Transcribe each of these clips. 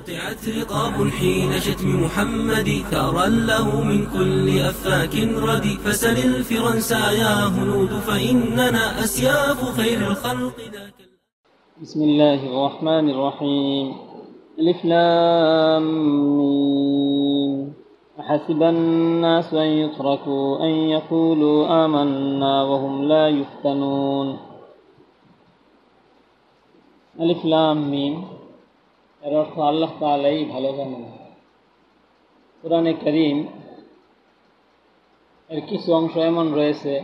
قطعت رقاب حين شتم محمد ثارا له من كل أفاك ردي فسل الفرنسا يا هنود فإننا أسياف خير الخلق. ذاك بسم الله الرحمن الرحيم. ألف ميم. أحسب الناس أن يتركوا أن يقولوا آمنا وهم لا يفتنون. ألف لام মিম এর অর্থ আল্লাহ তালাই ভালো জানেন। কোরআনে করিম এর কিছু অংশ এমন রয়েছে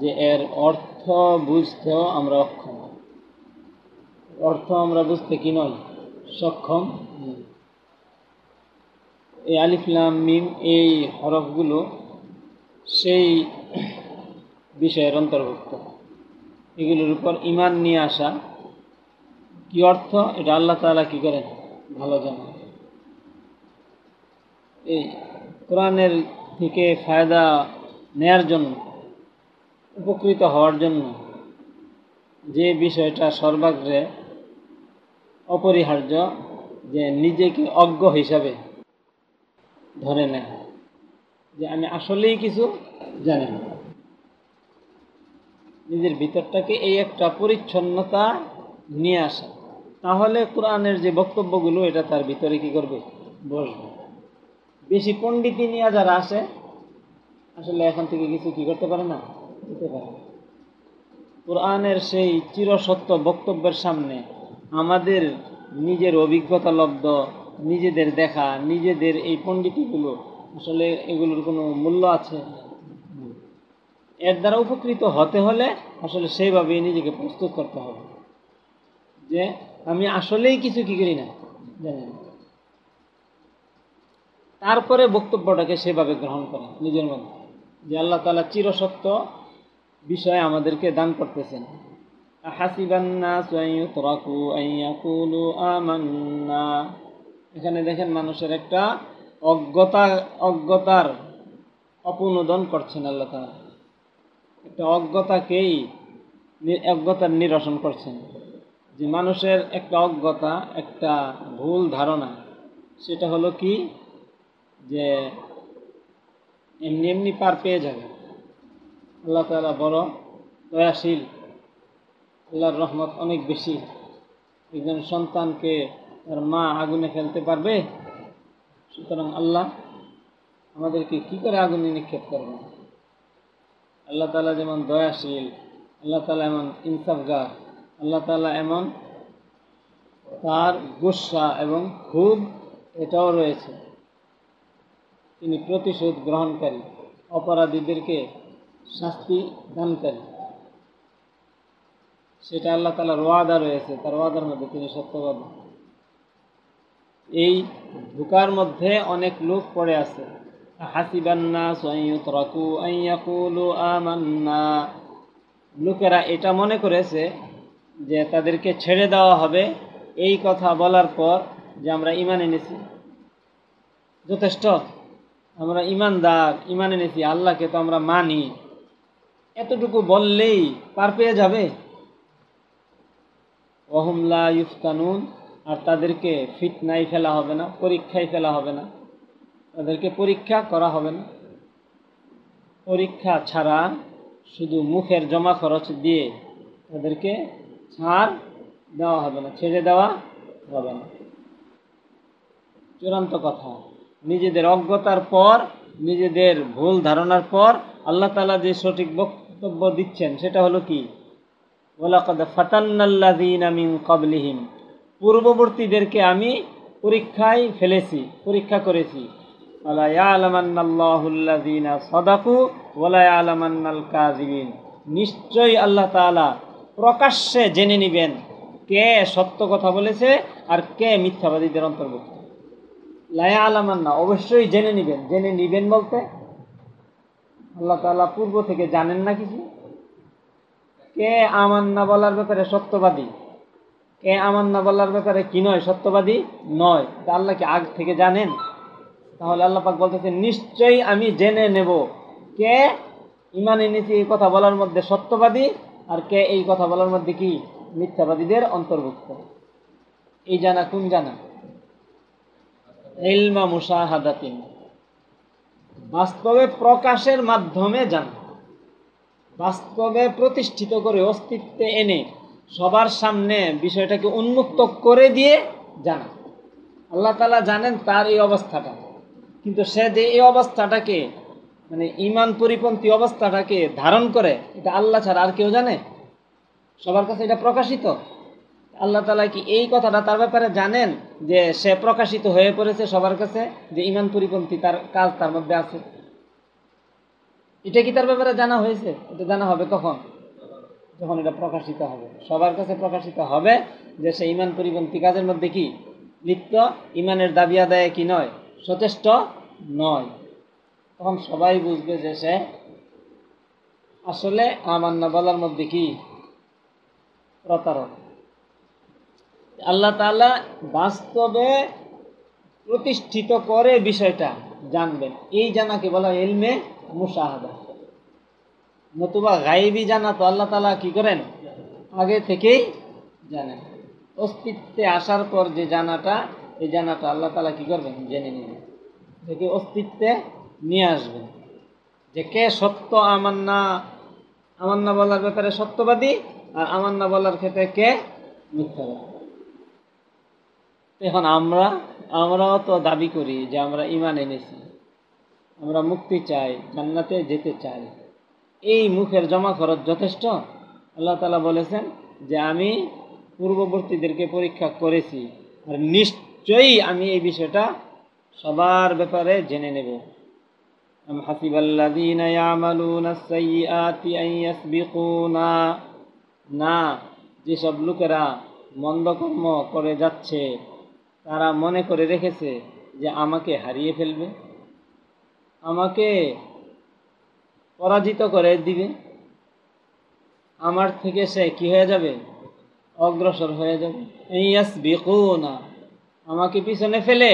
যে এর অর্থ বুঝতেও আমরা অক্ষম। অর্থ আমরা বুঝতে কি নয়, সক্ষম এই আলিফলাম মিম এই হরফগুলো সেই বিষয়ের অন্তর্ভুক্ত। এগুলোর উপর ইমান নিয়ে আসা কি অর্থ? এটা আল্লাহ তাআলা কি করেন? ভালো জানেন। এই কোরআনের থেকে ফায়দা নেয়ার জন্য, উপকৃত হওয়ার জন্য যে বিষয়টা সর্বাগ্রে অপরিহার্য যে নিজেকে অজ্ঞ হিসাবে ধরে নেয়, যে আমি আসলেই কিছু জানি না। নিজের ভিতরটাকে এই একটা পরিচ্ছন্নতা নিয়ে আসা। তাহলে কোরআনের যে বক্তব্যগুলো, এটা তার ভিতরে কি করবে? বসবে। বেশি পণ্ডিতি নিয়ে যারা আসে, আসলে এখন থেকে কিছু কি করতে পারে না? দিতে পারে। কোরআনের সেই চিরসত্য বক্তব্যের সামনে আমাদের নিজের অভিজ্ঞতা লব্ধ, নিজেদের দেখা, নিজেদের এই পণ্ডিতিগুলো, আসলে এগুলোর কোনো মূল্য আছে? এর দ্বারা উপকৃত হতে হলে আসলে সেইভাবেই নিজেকে প্রস্তুত করতে হবে। যে আমি আসলেই কিছু কি করি না? জানি না তারপরে বক্তব্যটাকে সেভাবে গ্রহণ করা নিজের মধ্যে। যে আল্লাহ তালা চিরসত্য বিষয় আমাদেরকে দান করতেছেন। এখানে দেখেন মানুষের একটা অজ্ঞতা, অজ্ঞতার অপনোদন করছেন আল্লাহ তালা একটা অজ্ঞতাকেই অজ্ঞতার নিরসন করছেন। যে মানুষের একটা অজ্ঞতা, একটা ভুল ধারণা, সেটা হলো কি? যে এমনি এমনি পার পেয়ে যাবে। আল্লাহ তালা বড় দয়াশীল, আল্লাহর রহমত অনেক বেশি। একজন সন্তানকে তার মা আগুনে ফেলতে পারবে? সুতরাং আল্লাহ আমাদেরকে কি করে আগুনে নিক্ষেপ করবেন আল্লাহ তালা যেমন দয়াশীল, আল্লাহ তালা এমন ইনসাফগার। আল্লাহ তালা এমন তার গুসা এবং খুব এটাও রয়েছে। তিনি প্রতিশোধ গ্রহণকারী, অপরাধীদেরকে শাস্তি দানকারী। সেটা আল্লাহ তালার ওয়াদা রয়েছে, তার ওয়াদার মধ্যে তিনি সত্যবাদ। এই ধোকার মধ্যে অনেক লোক পড়ে আছে। লোকেরা এটা মনে করেছে যে তাদেরকে ছেড়ে দেওয়া হবে, এই কথা বলার পর যে আমরা ইমান এনেছি। যথেষ্ট। আমরা ইমানদার ইমান এনেছি, আল্লাহকে তো আমরা মানি। এতটুকু বললেই পার পেয়ে যাবে। ওহমলা ইফতানুন, আর তাদেরকে ফিতনাই ফেলা হবে না পরীক্ষায় ফেলা হবে না। তাদেরকে পরীক্ষা করা হবে না। পরীক্ষা ছাড়া শুধু মুখের জমা খরচ দিয়ে তাদেরকে ছাড় দেওয়া হবে না, ছেড়ে দেওয়া হবে না। চূড়ান্ত কথা, নিজেদের অজ্ঞতার পর, নিজেদের ভুল ধারণার পর আল্লাহ তালা যে সঠিক বক্তব্য দিচ্ছেন, সেটা হলো কি? ওলাকদ পূর্ববর্তীদেরকে আমি পরীক্ষায় ফেলেছি, পরীক্ষা করেছি। সাদাকু, ওয়ালা ইয়ালামান্নাল কাযিবিন। নিশ্চয়ই আল্লাহ তাআলা প্রকাশ্যে জেনে নেবেন কে সত্য কথা বলেছে আর কে মিথ্যাবাদীদের অন্তর্ভুক্ত। লায়া আলামান্না অবশ্যই জেনে নেবেন। জেনে নিবেন বলতে? আল্লাহ তাআলা পূর্ব থেকে জানেন না কিছু? কে আমান্না বলার ব্যাপারে সত্যবাদী? কে আমান্না বলার ব্যাপারে কি নয়, সত্যবাদী নয়? তা আল্লাহ কি আগ থেকে জানেন? তাহলে আল্লাহ পাক বলতেছে, নিশ্চয়ই আমি জেনে নেব কে ইমানে নিচে এই কথা বলার মধ্যে সত্যবাদী আর কে এই কথা বলার মধ্যে কি মিথ্যাবাদীদের অন্তর্ভুক্ত? এই জানা কোন জানা? ইলমা মুশাহাদাতিন। বাস্তবে প্রকাশের মাধ্যমে জানা। বাস্তবে প্রতিষ্ঠিত করে অস্তিত্বে এনে সবার সামনে বিষয়টাকে উন্মুক্ত করে দিয়ে জানা। আল্লাহ তালা জানেন তার এই অবস্থাটা। কিন্তু সে যে এই অবস্থাটাকে মানে ইমান পরিপন্থী অবস্থাটাকে ধারণ করে, এটা আল্লাহ ছাড়া আর কেউ জানে? সবার কাছে এটা প্রকাশিত? আল্লাহ তালা কি এই কথাটা তার ব্যাপারে জানেন যে সে প্রকাশিত হয়ে পড়েছে সবার কাছে, যে ইমান পরিপন্থী তার কাজ তার মধ্যে আছে? এটা কি তার ব্যাপারে জানা হয়েছে? এটা জানা হবে কখন? যখন এটা প্রকাশিত হবে। সবার কাছে প্রকাশিত হবে যে সে ইমান পরিপন্থী কাজের মধ্যে কি লিপ্ত? ইমানের দাবি আদায় কি নয়? সচেষ্ট নয়। তখন সবাই বুঝবে যে সে আসলে আমান্না বলার মধ্যে কি? প্রতারক। আল্লাহ তাআলা বাস্তবে প্রতিষ্ঠিত করে বিষয়টা জানবেন। এই জানাকে বলা হয় এলমে মুশাহাদা। নতুবা গায়েবী জানা তো আল্লাহ তালা কি করেন? আগে থেকেই জানেন। অস্তিত্বে আসার পর যে জানাটা, এই জানাটা আল্লাহ তালা কি করবেন? জেনে নেবেন। দেখে অস্তিত্বে নিয়ে আসবে। যে কে সত্য আমান্না আমান্না বলার ব্যাপারে সত্যবাদী আর আমান্না বলার ক্ষেত্রে কে মিথ্যাবাদী। এখন আমরা, আমরাও তো দাবি করি যে আমরা ইমান এনেছি। আমরা মুক্তি চাই, জান্নাতে যেতে চাই। এই মুখের জমা খরচ যথেষ্ট? আল্লাহ তালা বলেছেন যে আমি পূর্ববর্তীদেরকে পরীক্ষা করেছি আর নিশ্চয়ই আমি এই বিষয়টা সবার ব্যাপারে জেনে নেব। أم حسب الذين يعملون السيئات أن يسبقونا না যেসব লোকেরা মন্দকর্ম করে যাচ্ছে তারা মনে করে রেখেছে যে আমাকে হারিয়ে ফেলবে আমাকে পরাজিত করে দিবে আমার থেকে সে কি হয়ে যাবে অগ্রসর হয়ে যাবে ইয়াস না আমাকে পিছনে ফেলে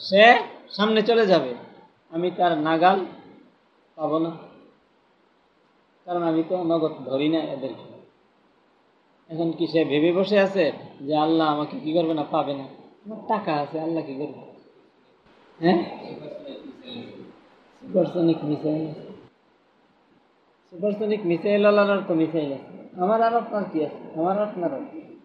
সে সামনে চলে যাবে আমি তার নাগাল পাবো না। কারণ আমি তো নগদ ধরি না এদেরকে। এখন কি সে ভেবে বসে আছে যে আল্লাহ আমাকে কি করবে না পাবে না? আমার টাকা আছে, আল্লাহ কি করবে? হ্যাঁ? সুপারসনিক মিসাইল সুপারসনিক তো মিসাইল আছে। আমার আর আপনার কি আছে? আমার আপনারও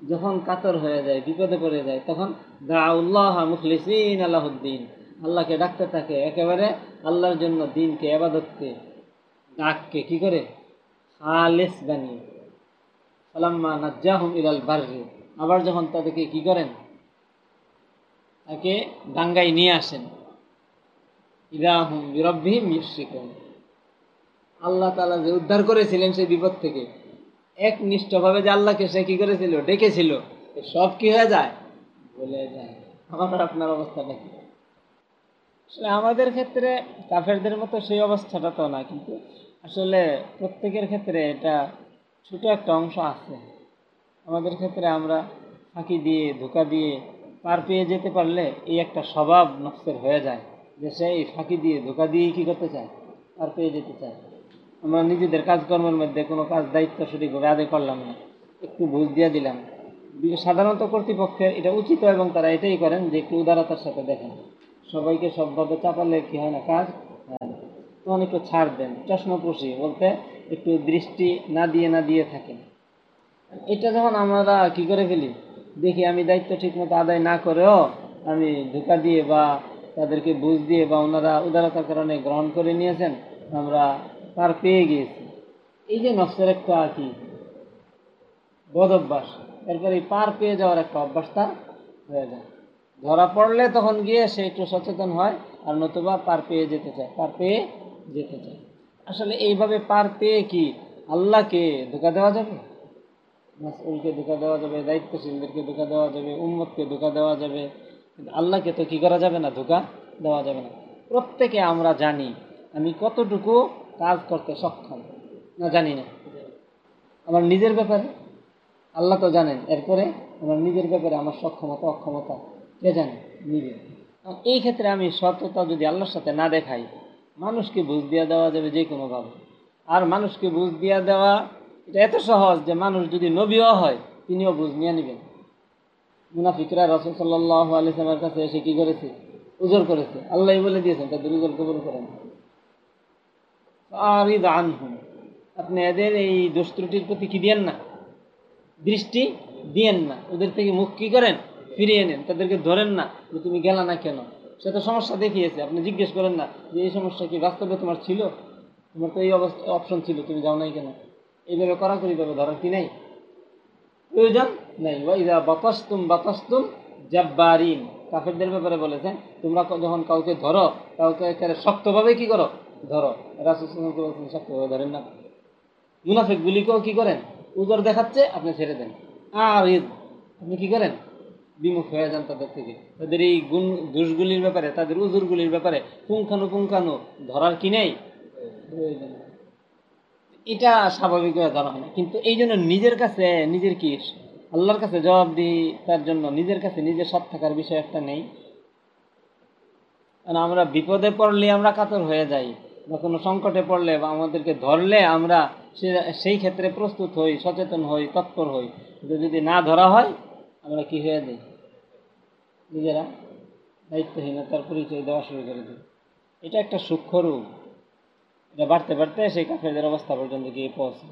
যখন কাতর হয়ে যায়, বিপদে পড়ে যায়, তখন দাউল্লাহ মুখলিসিন আল্লাহদ্দিন আল্লাহকে ডাকতে থাকে, একেবারে আল্লাহর জন্য দিনকে এবাদতকে ডাককে কি করে? খালেস বানিয়ে সালাম্মা নাজ্জাহুম ইলাল বার্রে। আবার যখন তাদেরকে কি করেন? তাকে দাঙ্গায় নিয়ে আসেন। ইরাহুম বিরব্বিহিম ইউশরিকুন আল্লাহ তালা যে উদ্ধার করেছিলেন সেই বিপদ থেকে এক একনিষ্ঠভাবে যে আল্লাহকে সে কী করেছিল? ডেকেছিল। সব কি হয়ে যায়? বলে যায়। আমার আপনার অবস্থাটা কি আসলে আমাদের ক্ষেত্রে কাফেরদের মতো সেই অবস্থাটা তো না, কিন্তু আসলে প্রত্যেকের ক্ষেত্রে এটা ছোট একটা অংশ আছে। আমাদের ক্ষেত্রে আমরা ফাঁকি দিয়ে, ধোকা দিয়ে পার পেয়ে যেতে পারলে এই একটা স্বভাব নষ্টের হয়ে যায় যে সেই ফাঁকি দিয়ে, ধোকা দিয়েই কী করতে চায়? পার পেয়ে যেতে চায়। আমরা নিজেদের কাজকর্মের মধ্যে কোনো কাজ দায়িত্ব সঠিকভাবে আদায় করলাম না। একটু বুঝ দিয়ে দিলাম। সাধারণত কর্তৃপক্ষের এটা উচিত এবং তারা এটাই করেন যে একটু উদারতার সাথে দেখেন। সবাইকে সবভাবে চাপালে কি হয় না, কাজ হয় না। তখন একটু ছাড় দেন চশমাপোষী বলতে একটু দৃষ্টি না দিয়ে না দিয়ে থাকেন। এটা যখন আমরা কি করে ফেলি? দেখি আমি দায়িত্ব ঠিকমতো আদায় না করেও আমি ধোকা দিয়ে বা তাদেরকে বুঝ দিয়ে বা ওনারা উদারতার কারণে গ্রহণ করে নিয়েছেন, আমরা তার পেয়ে গিয়েছি। এই যে নফসের একটা আর কি? বদ অভ্যাস। এরপরে পার পেয়ে যাওয়ার একটা অভ্যাস তার হয়ে যায়। ধরা পড়লে তখন গিয়ে সে একটু সচেতন হয় আর নতুবা পার পেয়ে যেতে চায়, পার পেয়ে যেতে চায়। আসলে এইভাবে পার পেয়ে কি আল্লাহকে ধোকা দেওয়া যাবে? মাসউলকে ধোকা দেওয়া যাবে, দায়িত্বশীলদেরকে ধোকা দেওয়া যাবে, উম্মতকে ধোকা দেওয়া যাবে আল্লাহকে তো কী করা যাবে না? ধোকা দেওয়া যাবে না। প্রত্যেকে আমরা জানি, আমি কতটুকু কাজ করতে সক্ষম, না জানি না। আমার নিজের ব্যাপারে, আল্লাহ তো জানেন, এরপরে আমার নিজের ব্যাপারে আমার সক্ষমতা, অক্ষমতা জানে নিজে এই ক্ষেত্রে আমি সততা যদি আল্লাহর সাথে না দেখাই, মানুষকে বুঝ দিয়ে দেওয়া যাবে যে কোনোভাবে আর মানুষকে বুঝ দিয়ে দেওয়া, এটা এত সহজ যে মানুষ যদি নবীও হয়, তিনিও বুঝ নিয়ে নেবেন। মুনাফিকরা রসুল সাল্লাহ আলিসলামের কাছে এসে কী করেছে? উজর করেছে। আল্লাহ বলে দিয়েছেন, তাদের উজর কবুল করেন। আরিদ আনহুম। আপনি এদের এই দোষ ত্রুটির প্রতি কি দিয়েন না? দৃষ্টি দিয়েন না। ওদের থেকে মুখ কী করেন? ফিরিয়ে নেন, তাদেরকে ধরেন না যে তুমি গেলা না কেন? সে তো সমস্যা দেখিয়েছে। আপনি জিজ্ঞেস করেন না যে এই সমস্যা কি বাস্তবে তোমার ছিল? তোমার তো এই অবস্থা অপশন ছিল, তুমি যাও নাই কেন? এইভাবে কড়াকড়িভাবে ধরার কি নাই? প্রয়োজন নাই। ওয়াইদা বাতাস্তুম বাতাস্তুম জাব্বারিন। কাফেরদের ব্যাপারে বলেছেন, তোমরা যখন কাউকে ধরো, কাউকে একেবারে শক্তভাবে কি করো? ধরো। রাসুল বলছেন শক্তভাবে ধরেন না। মুনাফিকগুলিকেও কি করেন? উজর দেখাচ্ছে, আপনি ছেড়ে দেন। আর আপনি কি করেন? বিমুখ হয়ে যান তাদের থেকে। তাদের এই গুণ, দোষগুলির ব্যাপারে, তাদের উজুরগুলির ব্যাপারে পুঙ্খানু পুঙ্খানু ধরার কি নেই? এটা স্বাভাবিক হয়ে ধরা হয় না। কিন্তু এই জন্য নিজের কাছে, নিজের কি? আল্লাহর কাছে জবাব দিই, তার জন্য নিজের কাছে নিজের সৎ থাকার বিষয় একটা নেই। কারণ আমরা বিপদে পড়লে আমরা কাতর হয়ে যাই, বা কোনো সংকটে পড়লে বা আমাদেরকে ধরলে আমরা সেই ক্ষেত্রে প্রস্তুত হই, সচেতন হই, তৎপর হই। যদি না ধরা হয় আমরা কি হয়ে যাই? নিজেরা দায়িত্বহীনতার পরিচয় দেওয়া শুরু করে দিই। এটা একটা সূক্ষ্ম রূপ এটা বাড়তে বাড়তে সেই কাফেরদের অবস্থা পর্যন্ত গিয়ে পৌঁছে।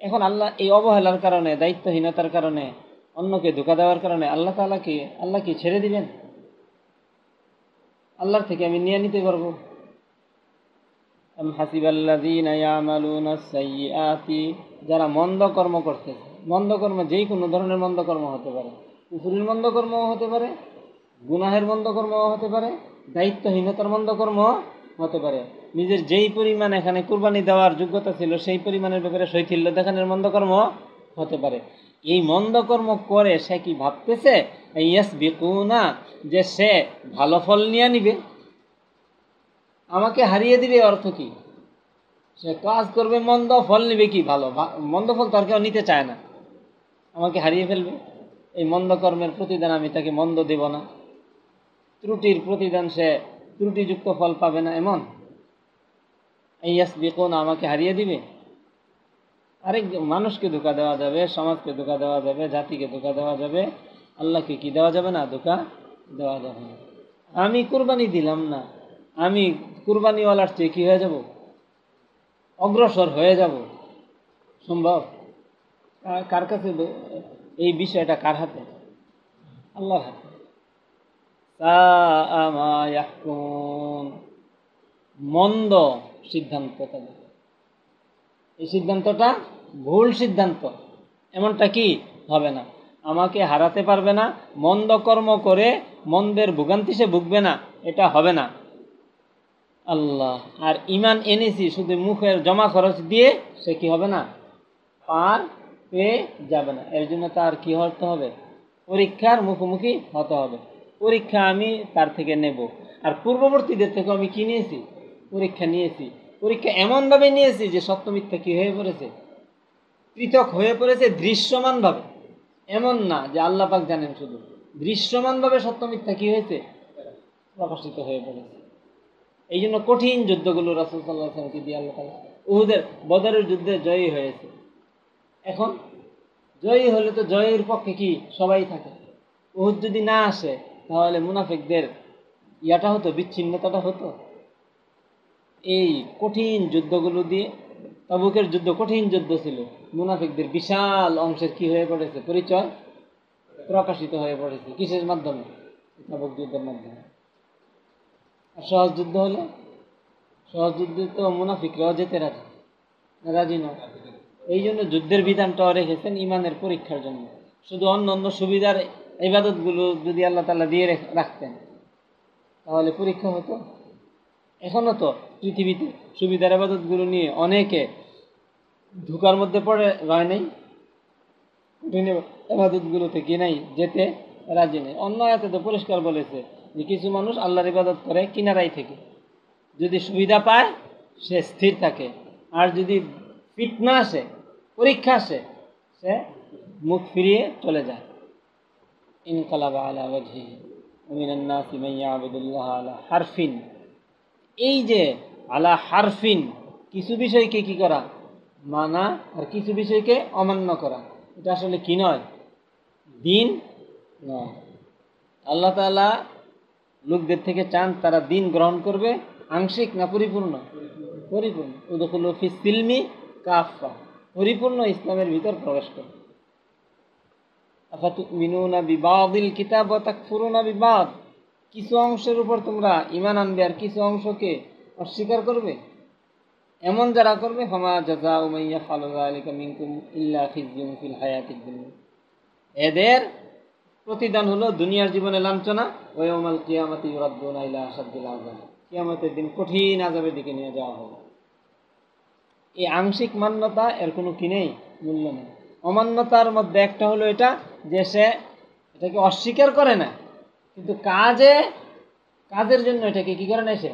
এখন আল্লাহ এই অবহেলার কারণে, দায়িত্বহীনতার কারণে, অন্যকে ধোকা দেওয়ার কারণে আল্লাহ তাআলাকে আল্লাহ কি ছেড়ে দিবেন? আল্লাহর থেকে আমি নিয়ে নিতে পারব। সাইয়্যাতি, যারা মন্দ কর্ম করতেছে মন্দ কর্ম যেই কোনো ধরনের মন্দকর্ম হতে পারে। কুফুরির মন্দ কর্মও হতে পারে, গুনাহের মন্দ কর্মও হতে পারে, দায়িত্বহীনতার মন্দকর্ম হতে পারে। নিজের যেই পরিমাণ এখানে কুরবানি দেওয়ার যোগ্যতা ছিল, সেই পরিমাণের ব্যাপারে শৈথিল্য দেখানোর মন্দকর্ম হতে পারে। এই মন্দকর্ম করে সে কি ভাবতেছে? ইয়াস বিকুনা যে সে ভালো ফল নিয়ে নিবে। আমাকে হারিয়ে দিবে অর্থ কি? সে কাজ করবে, মন্দ ফল নিবে কি ভালো? মন্দ ফল তার কেউ নিতে চায় না। আমাকে হারিয়ে ফেলবে। এই মন্দ কর্মের প্রতিদান আমি তাকে মন্দ দেব না। ত্রুটির প্রতিদান সে ত্রুটিযুক্ত ফল পাবে না এমন। এই বিকোন আমাকে হারিয়ে দিবে। আরেক মানুষকে ধোকা দেওয়া যাবে, সমাজকে ধোকা দেওয়া যাবে, জাতিকে ধোকা দেওয়া যাবে। আল্লাহকে কি দেওয়া যাবে না? ধোকা দেওয়া যাবে না। আমি কুরবানি দিলাম না। আমি কুরবানিওয়ালার চেয়ে কী হয়ে যাব? অগ্রসর হয়ে যাব। সম্ভব? কার কাছে এই বিষয়টা কার হাতে? আল্লাহর হাতে। মন্দ সিদ্ধান্ত তাদের। এই সিদ্ধান্তটা ভুল সিদ্ধান্ত। এমনটা কি? হবে না। আমাকে হারাতে পারবে না। মন্দ কর্ম করে মন্দের ভোগান্তি সে ভুগবে না। এটা হবে না। আল্লাহ, আর ইমান এনেছি শুধু মুখের জমা খরচ দিয়ে, সে কি হবে না? পার পেয়ে যাবে না। এর জন্য তার কি হতে হবে? পরীক্ষার মুখোমুখি হতে হবে। পরীক্ষা আমি তার থেকে নেব। আর পূর্ববর্তীদের থেকে আমি কি নিয়েছি? পরীক্ষা নিয়েছি। পরীক্ষা এমনভাবে নিয়েছি যে সত্য মিথ্যা কি হয়ে পড়েছে? পৃথক হয়ে পড়েছে দৃশ্যমানভাবে। এমন না যে আল্লাহ পাক জানেন শুধু। দৃশ্যমানভাবে সত্য মিথ্যা কি হয়েছে? প্রকাশিত হয়ে পড়েছে। এই জন্য কঠিন যুদ্ধগুলো রাসুল সাল্লাহ দিয়ে আল্লাহ তাআলা উহুদের, বদরের যুদ্ধে জয়ী হয়েছে। এখন জয়ী হলে তো জয়ের পক্ষে কি সবাই থাকে? উহুদ যদি না আসে, তাহলে মুনাফিকদের ইয়াটা হতো, বিচ্ছিন্নতাটা হতো? এই কঠিন যুদ্ধগুলো দিয়ে, তাবুকের যুদ্ধ কঠিন যুদ্ধ ছিল। মুনাফিকদের বিশাল অংশের কি হয়ে পড়েছে? পরিচয় প্রকাশিত হয়ে পড়েছে। কিসের মাধ্যমে? তাবুক যুদ্ধের মাধ্যমে। আর সহজ যুদ্ধ হলে? সহজ যুদ্ধে তো মুনাফিকরাও যেতে রাজি। রাজি নয়। এই জন্য যুদ্ধের বিধানটাও রেখেছেন ইমানের পরীক্ষার জন্য। শুধু অন্য অন্য সুবিধার ইবাদতগুলো যদি আল্লাহ তালা দিয়ে রাখতেন, তাহলে পরীক্ষা হতো। এখনও তো পৃথিবীতে সুবিধার আবাদতগুলো নিয়ে অনেকে ঢুকার মধ্যে পড়ে রয় নাই। কঠিন আবাদতগুলো থেকে নাই, যেতে রাজি নেই। অন্য আয়াতে তো পরিষ্কার বলেছে যে কিছু মানুষ আল্লাহর ইবাদত করে কিনারাই থেকে। যদি সুবিধা পায়, সে স্থির থাকে। আর যদি ফিটনা আসে পরীক্ষা আসে সে মুখ ফিরিয়ে চলে যায়। ইনকালাবা আলা ওয়াজহি মিনান নাসি মান ইয়াবুদুল্লাহ আলা হারফিন। এই যে আলা হারফিন, কিছু বিষয়কে কি করা? মানা আর কিছু বিষয়কে অমান্য করা। এটা আসলে কি নয়? দিন নয়। আল্লাহ তাআলা লোকদের থেকে চান তারা দিন গ্রহণ করবে, আংশিক না পরিপূর্ণ? পরিপূর্ণ। উদকুল ফি সিলমি কাফা পরিপূর্ণ ইসলামের ভিতর প্রবেশ তাকফুরুনা বিবাদ। কিছু অংশের উপর তোমরা ঈমান আনবে আর কিছু অংশকে অস্বীকার করবে? এমন যারা করবে উমাইয়া এদের প্রতিদান হলো দুনিয়ার জীবনে লাঞ্ছনা। ওয়া ইয়াউমাল কিয়ামাতি কিয়ামতের দিন কঠিন আযাবের দিকে নিয়ে যাওয়া হবে। এই আংশিক মান্যতা এর কোনো কি নেই? মূল্য নেই। অমান্যতার মধ্যে একটা হলো এটা যে সে এটাকে অস্বীকার করে না। কিন্তু কাজে, কাজের জন্য এটাকে কি করে না সে?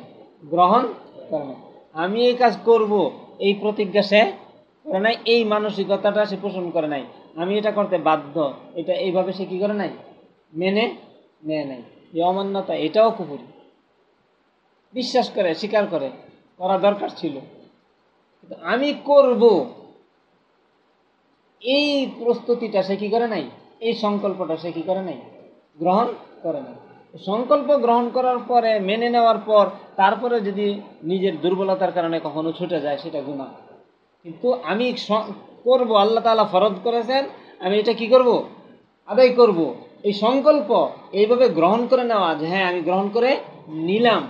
গ্রহণ করে না। আমি এই কাজ করব, এই প্রতিজ্ঞা সে করে নাই, এই মানসিকতাটা সে পোষণ করে নাই। আমি এটা করতে বাধ্য, এটা এইভাবে সে কি করে নাই? মেনে নেয় নাই। এই অমান্যতা, এটাও কুপুরি বিশ্বাস করে, স্বীকার করে, করা দরকার ছিল। কিন্তু আমি করব। এই প্রস্তুতিটা সে কি করে নাই? এই সংকল্পটা সে কি করে নাই? গ্রহণ করে নাই। সংকল্প গ্রহণ করার পরে, মেনে নেওয়ার পর, তারপরে যদি নিজের দুর্বলতার কারণে কখনো ছুটে যায়, সেটা গুণা কিন্তু আমি করব, আল্লাহ তাআলা ফরজ করেছেন, আমি এটা কি করব? আদায় করব। এই সংকল্প এইভাবে গ্রহণ করে নেওয়া যে হ্যাঁ আমি গ্রহণ করে নিলাম।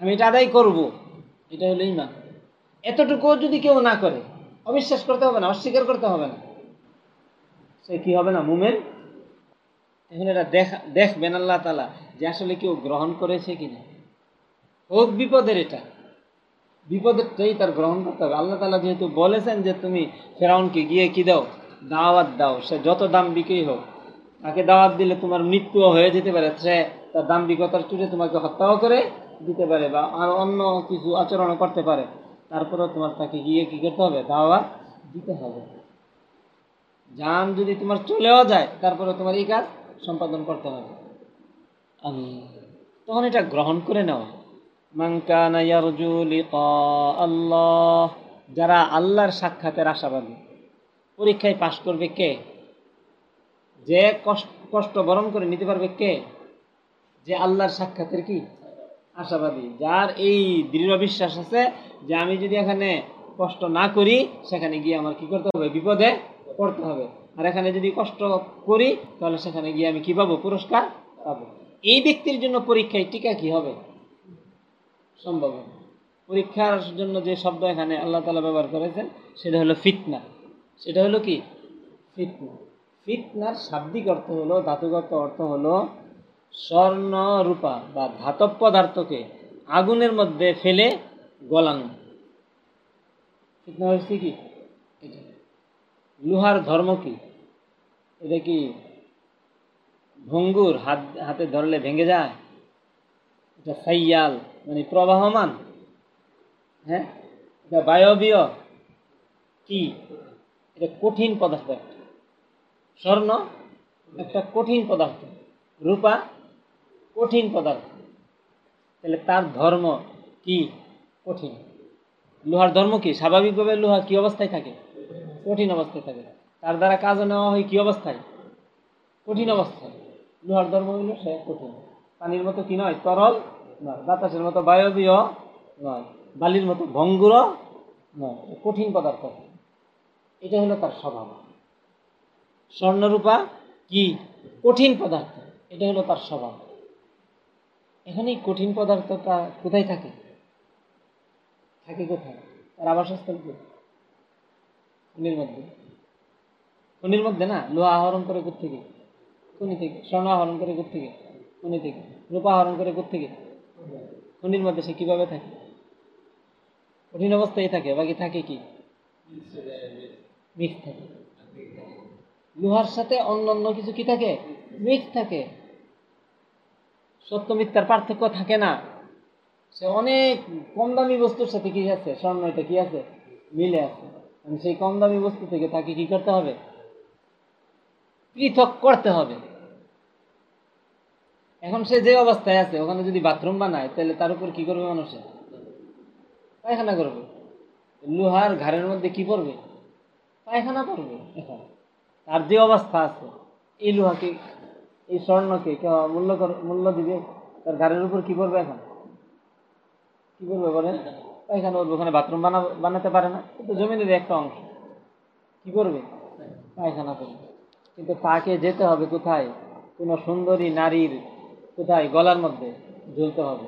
আমি এটা আদায় করব। এটা হলো ইমান এতটুকুও যদি কেউ না করে, অবিশ্বাস করতে হবে না, অস্বীকার করতে হবে না। সে কি হবে না, মুমেন? এখন এটা দেখ, দেখবেন আল্লাহ তালা যে আসলে কেউ গ্রহণ করেছে কি না হোক বিপদের এটা। বিপদেরটাই তার গ্রহণ করতে হবে। আল্লাহ তালা যেহেতু বলেছেন যে তুমি ফেরাউনকে গিয়ে কি দাও? দাওয়াত দাও। সে যত দাম বিকেই হোক, তাকে দাওয়াত দিলে তোমার মৃত্যুও হয়ে যেতে পারে। সে তার দাম্ভিকতার চুটে তোমাকে হত্যাও করে দিতে পারে বা আর অন্য কিছু আচরণও করতে পারে। তারপরেও তোমার তাকে গিয়ে কি করতে হবে? দাওয়াত দিতে হবে। যান যদি তোমার চলেও যায় তারপরে তোমার এই কাজ সম্পাদন করতে হবে। আল্লাহ তখন এটা গ্রহণ করে নেওয়া আল্লাহ যারা আল্লাহর সাক্ষাতের আশাবাদী। পরীক্ষায় পাশ করবে কে? যে কষ্ট কষ্ট বরণ করে নিতে পারবে কে? যে আল্লাহর সাক্ষাতের কি? আশাবাদী, যার এই দৃঢ় বিশ্বাস আছে যে আমি যদি এখানে কষ্ট না করি, সেখানে গিয়ে আমার কি করতে হবে? বিপদে পড়তে হবে। আর এখানে যদি কষ্ট করি, তাহলে সেখানে গিয়ে আমি কি পাবো? পুরস্কার পাবো। এই ব্যক্তির জন্য পরীক্ষায় টিকা কি হবে? সম্ভব। পরীক্ষার জন্য যে শব্দ এখানে আল্লাহ তালা ব্যবহার করেছেন, সেটা হলো ফিতনা। সেটা হলো কি? ফিতনা। ফিতনার শাব্দিক অর্থ হলো, ধাতুগত অর্থ হলো স্বর্ণ রূপা বা ধাতব পদার্থকে আগুনের মধ্যে ফেলে গলানো। হচ্ছে কি? লোহার ধর্ম কি? এটা কি ভঙ্গুর হাত, হাতে ধরলে ভেঙে যায়? এটা সাইয়াল মানে প্রবাহমান। হ্যাঁ? এটা বায়বীয় কি? এটা কঠিন পদার্থ স্বর্ণ একটা কঠিন পদার্থ। রূপা কঠিন পদার্থ। তাহলে তার ধর্ম কি? কঠিন। লোহার ধর্ম কি? স্বাভাবিকভাবে লোহা কি অবস্থায় থাকে? কঠিন অবস্থায় থাকে। তার দ্বারা কাজও নেওয়া হয় কি অবস্থায়? কঠিন অবস্থায়। লোহার ধর্ম হইল সে কঠিন। পানির মতো কি নয়? তরল নয়। বাতাসের মতো বায়বীয় নয়। বালির মতো ভঙ্গুর নয়। কঠিন পদার্থ। এটা হলো তার স্বভাব। স্বর্ণরূপা কি? কঠিন পদার্থ। এটা হলো তার স্বভাব। এখানে এই কঠিন পদার্থটা কোথায় থাকে? থাকে কোথায়? তার আবাসস্থল কি খনির মধ্যে। খনির মধ্যে না? লোহা আহরণ করে থেকে? খনি থেকে। স্বর্ণ আহরণ করে থেকে? খনি থেকে। রূপা আহরণ করে থেকে? খনির মধ্যে সে কীভাবে থাকে? কঠিন অবস্থায় থাকে, বাকি থাকে কি? মিক্স থাকে। লোহার সাথে অন্য অন্য কিছু কি থাকে? মিক্স থাকে। সত্য মিথ্যার পার্থক্য থাকে না। সে অনেক কম দামি বস্তুর সাথে কি আছে? স্বর্ণ এটা কি আছে? মিলে আছে। মানে সেই কম দামি বস্তু থেকে তাকে কি করতে হবে? পৃথক করতে হবে। এখন সে যে অবস্থায় আছে, ওখানে যদি বাথরুম বানায়, তাহলে তার উপর কি করবে মানুষে? পায়খানা করবে। লোহার ঘাড়ের মধ্যে কি পড়বে? পায়খানা পড়বে। এখন তার যে অবস্থা আছে, এই লোহাকে এই স্বর্ণকে কেউ মূল্য মূল্য দিবে? তার গাড়ির উপর কি করবে এখন? কি করবে বলেন? পায়খানা করবে ওখানে বাথরুম বানা, বানাতে পারে না, কিন্তু জমিনের একটা অংশ। কি করবে পায়খানা করবে কিন্তু তাকে যেতে হবে কোথায়? কোনো সুন্দরী নারীর কোথায়? গলার মধ্যে ঝুলতে হবে।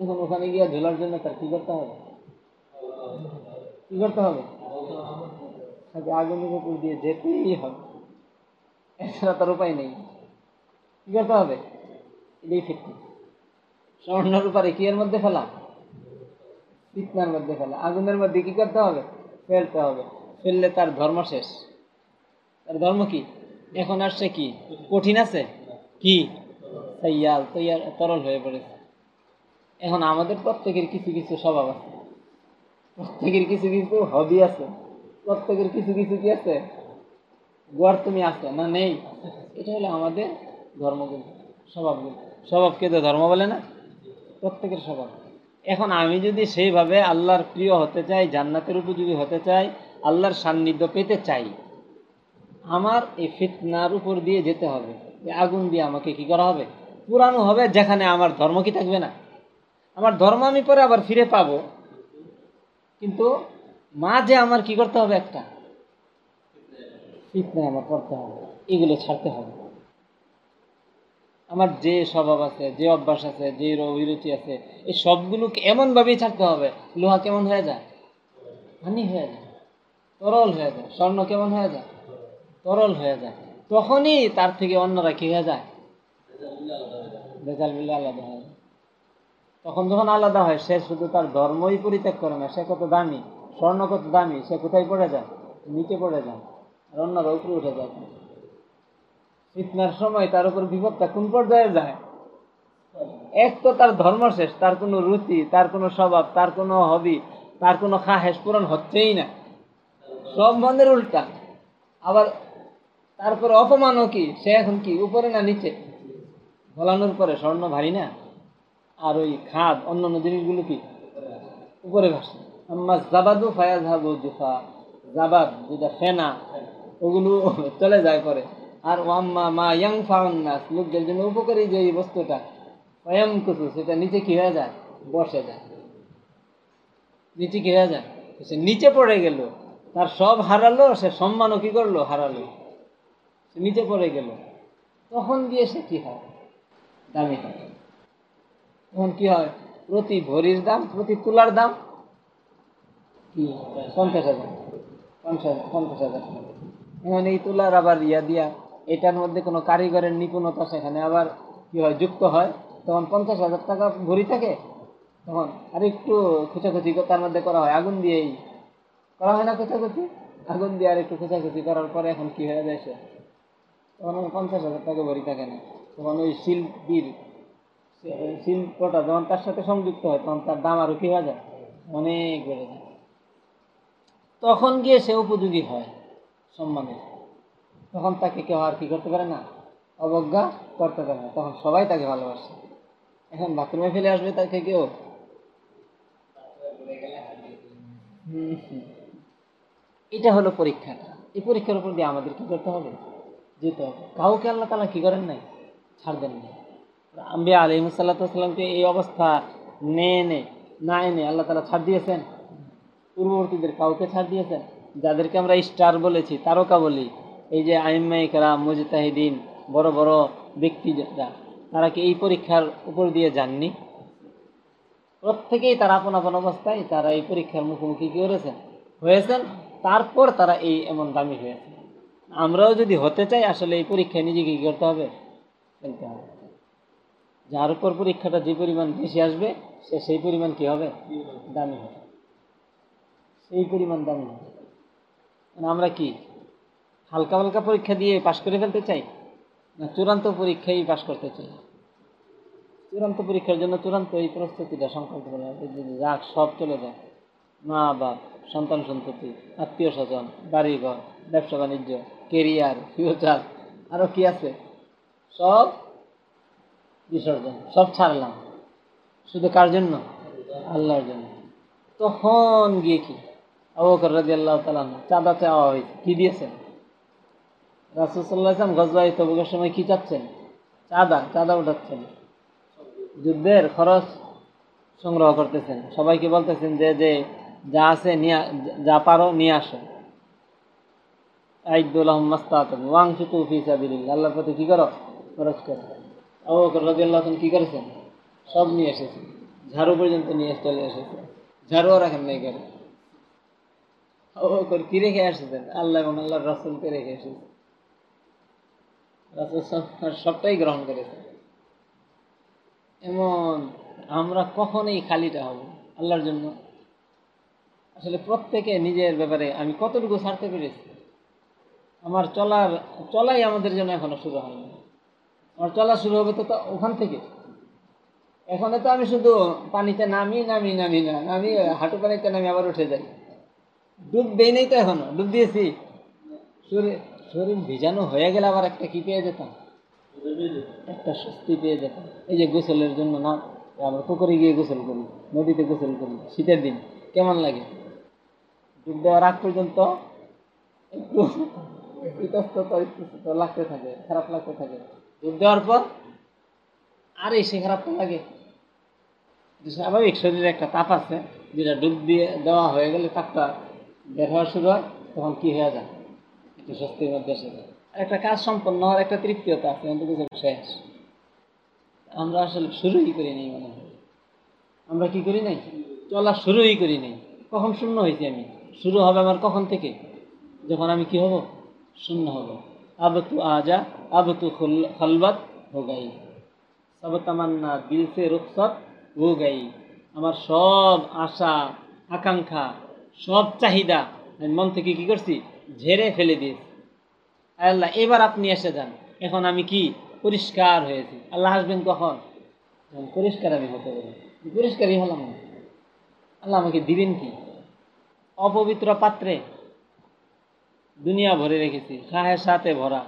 এখন ওখানে গিয়ে ঝোলার জন্য তার কি করতে হবে? কি করতে হবে? তাকে আগুনের উপর দিয়ে যেতেই হবে। এছাড়া তার উপায় নেই। কি করতে হবে? এটাই ফিটনেস স্বর্ণের উপরে কি এর মধ্যে ফেলা? ফিতনার মধ্যে ফেলা। আগুনের মধ্যে কি করতে হবে? ফেলতে হবে। ফেললে তার ধর্ম শেষ। তার ধর্ম কি? এখন আসছে কি? কঠিন আছে? কি? তৈয়াল তৈয়ার, তরল হয়ে পড়েছে। এখন আমাদের প্রত্যেকের কিছু কিছু স্বভাব আছে। প্রত্যেকের কিছু কিছু হবি আছে। প্রত্যেকের কিছু কিছু কি আছে? গোয়ার তুমি আছে না নেই? এটা হলো আমাদের ধর্মগুলো স্বভাবগুলো স্বভাবকে তো ধর্ম বলে না, প্রত্যেকের স্বভাব। এখন আমি যদি সেইভাবে আল্লাহর প্রিয় হতে চাই, জান্নাতের উপযোগী হতে চাই, আল্লাহর সান্নিধ্য পেতে চাই, আমার এই ফিতনার উপর দিয়ে যেতে হবে। আগুন দিয়ে আমাকে কি করা হবে? পুরানো হবে যেখানে আমার ধর্ম কি থাকবে না। আমার ধর্ম আমি পরে আবার ফিরে পাবো। কিন্তু মাঝে আমার কি করতে হবে একটা? ফিতনায় আমার করতে হবে। এগুলো ছাড়তে হবে। আমার যে স্বভাব আছে, যে অভ্যাস আছে, যে অভিরুচি আছে, এই সবগুলোকে এমনভাবেই ছাড়তে হবে, লোহা কেমন হয়ে যায়? হানি হয়ে যায়, তরল হয়ে যায়, স্বর্ণ কেমন হয়ে যায়? তরল হয়ে যায়। তখনই তার থেকে অন্যরা কী হয়ে যায়? বেজাল মিলে আলাদা হয়ে যায়। তখন যখন আলাদা হয়, সে শুধু তার ধর্মই পরিত্যাগ করে না, সে কত দামি, স্বর্ণ কত দামি, সে কোথায় পড়ে যায়? নিচে পড়ে যায়, আর অন্যরা উপরে উঠে যায়। ফিতনার সময় তার উপর বিপদটা কোন পর্যায়ে যায়? এক তো তার ধর্ম শেষ, তার কোনো রুচি, তার কোনো স্বভাব, তার কোনো হবি, তার কোনো খাহেস পূরণ হচ্ছেই না। সব মনের উল্টা। আবার তারপরে অপমানও কি? সে এখন কি, উপরে না নিচে? ভোলানোর পরে স্বর্ণ ভারী না? আর ওই খাদ অন্য অন্য জিনিসগুলো কি? উপরে ভাসে। আম্মা জাবাদু ফায়াজ হাবু জুফা। জাবাদ, যেটা ফেনা, ওগুলো চলে যায় পরে। আর ওয়াম্মা মা ইয়াং ফাউন্নাস লোকদের জন্য উপকারী যে এই বস্তুটা। স্বয়ং কুসু, সেটা নিচে কি হয়ে যায়? বসে যায়। নিচে কি হয়ে যায়? সে নিচে পড়ে গেল। তার সব হারালো, সে সম্মানও কি করল? হারালো। সে নিচে পড়ে গেল। তখন দিয়ে সে কি হয়? দামি হয়। তখন কি হয়? প্রতি ভরির দাম, প্রতি তুলার দাম কি? পঞ্চাশ হাজার। পঞ্চাশ পঞ্চাশ হাজার। এখন এই তুলার আবার ইয়া দিয়া এটার মধ্যে কোনো কারিগরের নিপুণতা সেখানে আবার কি হয়, যুক্ত হয়। তখন পঞ্চাশ হাজার টাকা ভরি থাকে, তখন আর একটু খুচাখুচি তার মধ্যে করা হয়। আগুন দিয়েই করা হয় না খুচাখুচি? আগুন দিয়ে আর একটু খুচাখুচি করার পরে এখন কি হয়ে যায় সে তখন পঞ্চাশ হাজার টাকা ভরি থাকে না। তখন ওই শিল্পীর, শিল্পটা যখন তার সাথে সংযুক্ত হয়, তখন তার দাম আরও কি হয়ে যায় অনেক বেড়ে যায়। তখন গিয়ে সে উপযোগী হয় সম্মানের। তখন তাকে কেউ আর কি করতে পারে না? অবজ্ঞা করতে পারে না। তখন সবাই তাকে ভালোবাসে। এখন বাথরুমে ফেলে আসবে তাকে কেউ। এটা হলো পরীক্ষাটা। এই পরীক্ষার উপর দিয়ে আমাদের কি করতে হবে? যেতে হবে। কাউকে আল্লাহ তালা কি করেন নাই? ছাড়বেন না আম্বিয়া আলিমসাল্লাতামকে এই অবস্থা নে এনে না এনে আল্লাহ তালা ছাড় দিয়েছেন? পূর্ববর্তীদের কাউকে ছাড় দিয়েছেন? যাদেরকে আমরা স্টার বলেছি, তারকা বলি এই যে আইম্মাইকরা মুজতাহিদিন, বড় বড় ব্যক্তি যারা তারা কি এই পরীক্ষার উপর দিয়ে যাননি? প্রত্যেকেই তারা আপন আপন অবস্থায় তারা এই পরীক্ষার মুখোমুখি কী করেছেন, হয়েছেন, তারপর তারা এই এমন দামি হয়েছে। আমরাও যদি হতে চাই, আসলে এই পরীক্ষায় নিজেকে কী করতে হবে? ফেলতে হবে। যার উপর পরীক্ষাটা যে পরিমাণ বেশি আসবে, সে সেই পরিমাণ কী হবে? দামি হবে। সেই পরিমাণ দামি হবে। মানে আমরা কি হালকা হালকা পরীক্ষা দিয়ে পাশ করে ফেলতে চাই? না চূড়ান্ত পরীক্ষায় পাশ করতে চাই? চূড়ান্ত পরীক্ষার জন্য চূড়ান্ত এই প্রস্তুতিটা সংকল্প করা যাক, সব চলে যায় মা, বাপ, সন্তান, সন্ততি, আত্মীয় স্বজন বাড়িঘর ব্যবসা বাণিজ্য কেরিয়ার ফিউচার আরও কি আছে? সব বিসর্জন, সব ছাড়লাম। শুধু কার জন্য? আল্লাহর জন্য। তখন গিয়ে কি? আবুকর রাজি আল্লাহ তালাম চাঁদা চাওয়া হয়েছে। কি দিয়েছেন? রাসুসাল্লাহ ইসলাম গজবাই তবুকের সময় কি চাচ্ছেন? চাঁদা চাঁদা উঠাচ্ছেন। যুদ্ধের খরচ সংগ্রহ করতেছেন। সবাইকে বলতেছেন যে যে যা আছে নিয়ে যা পারো নিয়ে আসো। আইদুল আহমাস্তাত ওয়াং ফিকু ফি সাবিলিল্লাহ। আল্লাহর প্রতি কি করো? খরচ করো। বকর রাদিয়াল্লাহু কি করেছেন? সব নিয়ে এসেছে ঝাড়ু পর্যন্ত নিয়ে চলে এসেছে ঝাড়ুও রাখেন নাই কেন? বকর কি রেখে এসেছেন আল্লাহ এবং আল্লাহর রাসূলকে রেখে এসেছেন। রাসূল সব- সবটাই গ্রহণ করেছেন। এমন, আমরা কখনোই খালিটা হব আল্লাহর জন্য। আসলে প্রত্যেকে নিজের ব্যাপারে আমি কতটুকু ছাড়তে পেরেছি? আমার চলার, চলাই আমাদের জন্য এখনও শুরু হয়নি। আমার চলা শুরু হবে তো তা- ওখান থেকে। এখানে তো আমি শুধু পানিতে নামি নামি নামি, না, নামি, হাঁটু পানিতে নামি আবার উঠে যাই। ডুব দেই নাই তো এখনও, ডুব দিয়েছি। শরীর ভিজানো হয়ে গেলে আবার একটা কি পেয়ে যেতাম? একটা স্বস্তি পেয়ে যেতাম। এই যে গোসলের জন্য না আমরা পুকুরে গিয়ে গোসল করি, নদীতে গোসল করি, শীতের দিন। কেমন লাগে? ডুব দেওয়ার আগ পর্যন্ত একটু ইতস্তত ইতস্তত লাগতে থাকে, খারাপ লাগতে থাকে। ডুব দেওয়ার পর আর এসে খারাপ তো লাগে। স্বাভাবিক শরীরে একটা তাপ আছে, যেটা ডুব দিয়ে দেওয়া হয়ে গেলে তাপটা বের হওয়া শুরু হয়, তখন কি হয়ে যায়? স্বস্তির মধ্যে একটা কাজ সম্পন্ন হওয়ার একটা তৃপ্তিয়তা আছে অন্তত শেষ। আমরা আসলে শুরুই করি নাই মনে হয়। আমরা কি করি নাই? চলা শুরুই করি নাই। কখন শূন্য হয়েছি আমি? শুরু হবে আমার কখন থেকে? যখন আমি কি হব? শূন্য হব। আব তু আজা আব তু খুল- খলবত হো গাই সব দিল সে রুখসত হো গাই আমার সব আশা, আকাঙ্ক্ষা, সব চাহিদা আমি মন থেকে কি করছি? ঝেড়ে ফেলে দিয়েছি। আল্লাহ, এবার আপনি এসে যান। এখন আমি কি? পরিষ্কার হয়েছি। আল্লাহ আসবেন কখন? পরিষ্কার আমি হতে পারি। পরিষ্কারই হলাম। আল্লাহ আমাকে দিবেন কি? অপবিত্র পাত্রে দুনিয়া ভরে রেখেছি। খাহের সাথে ভরা,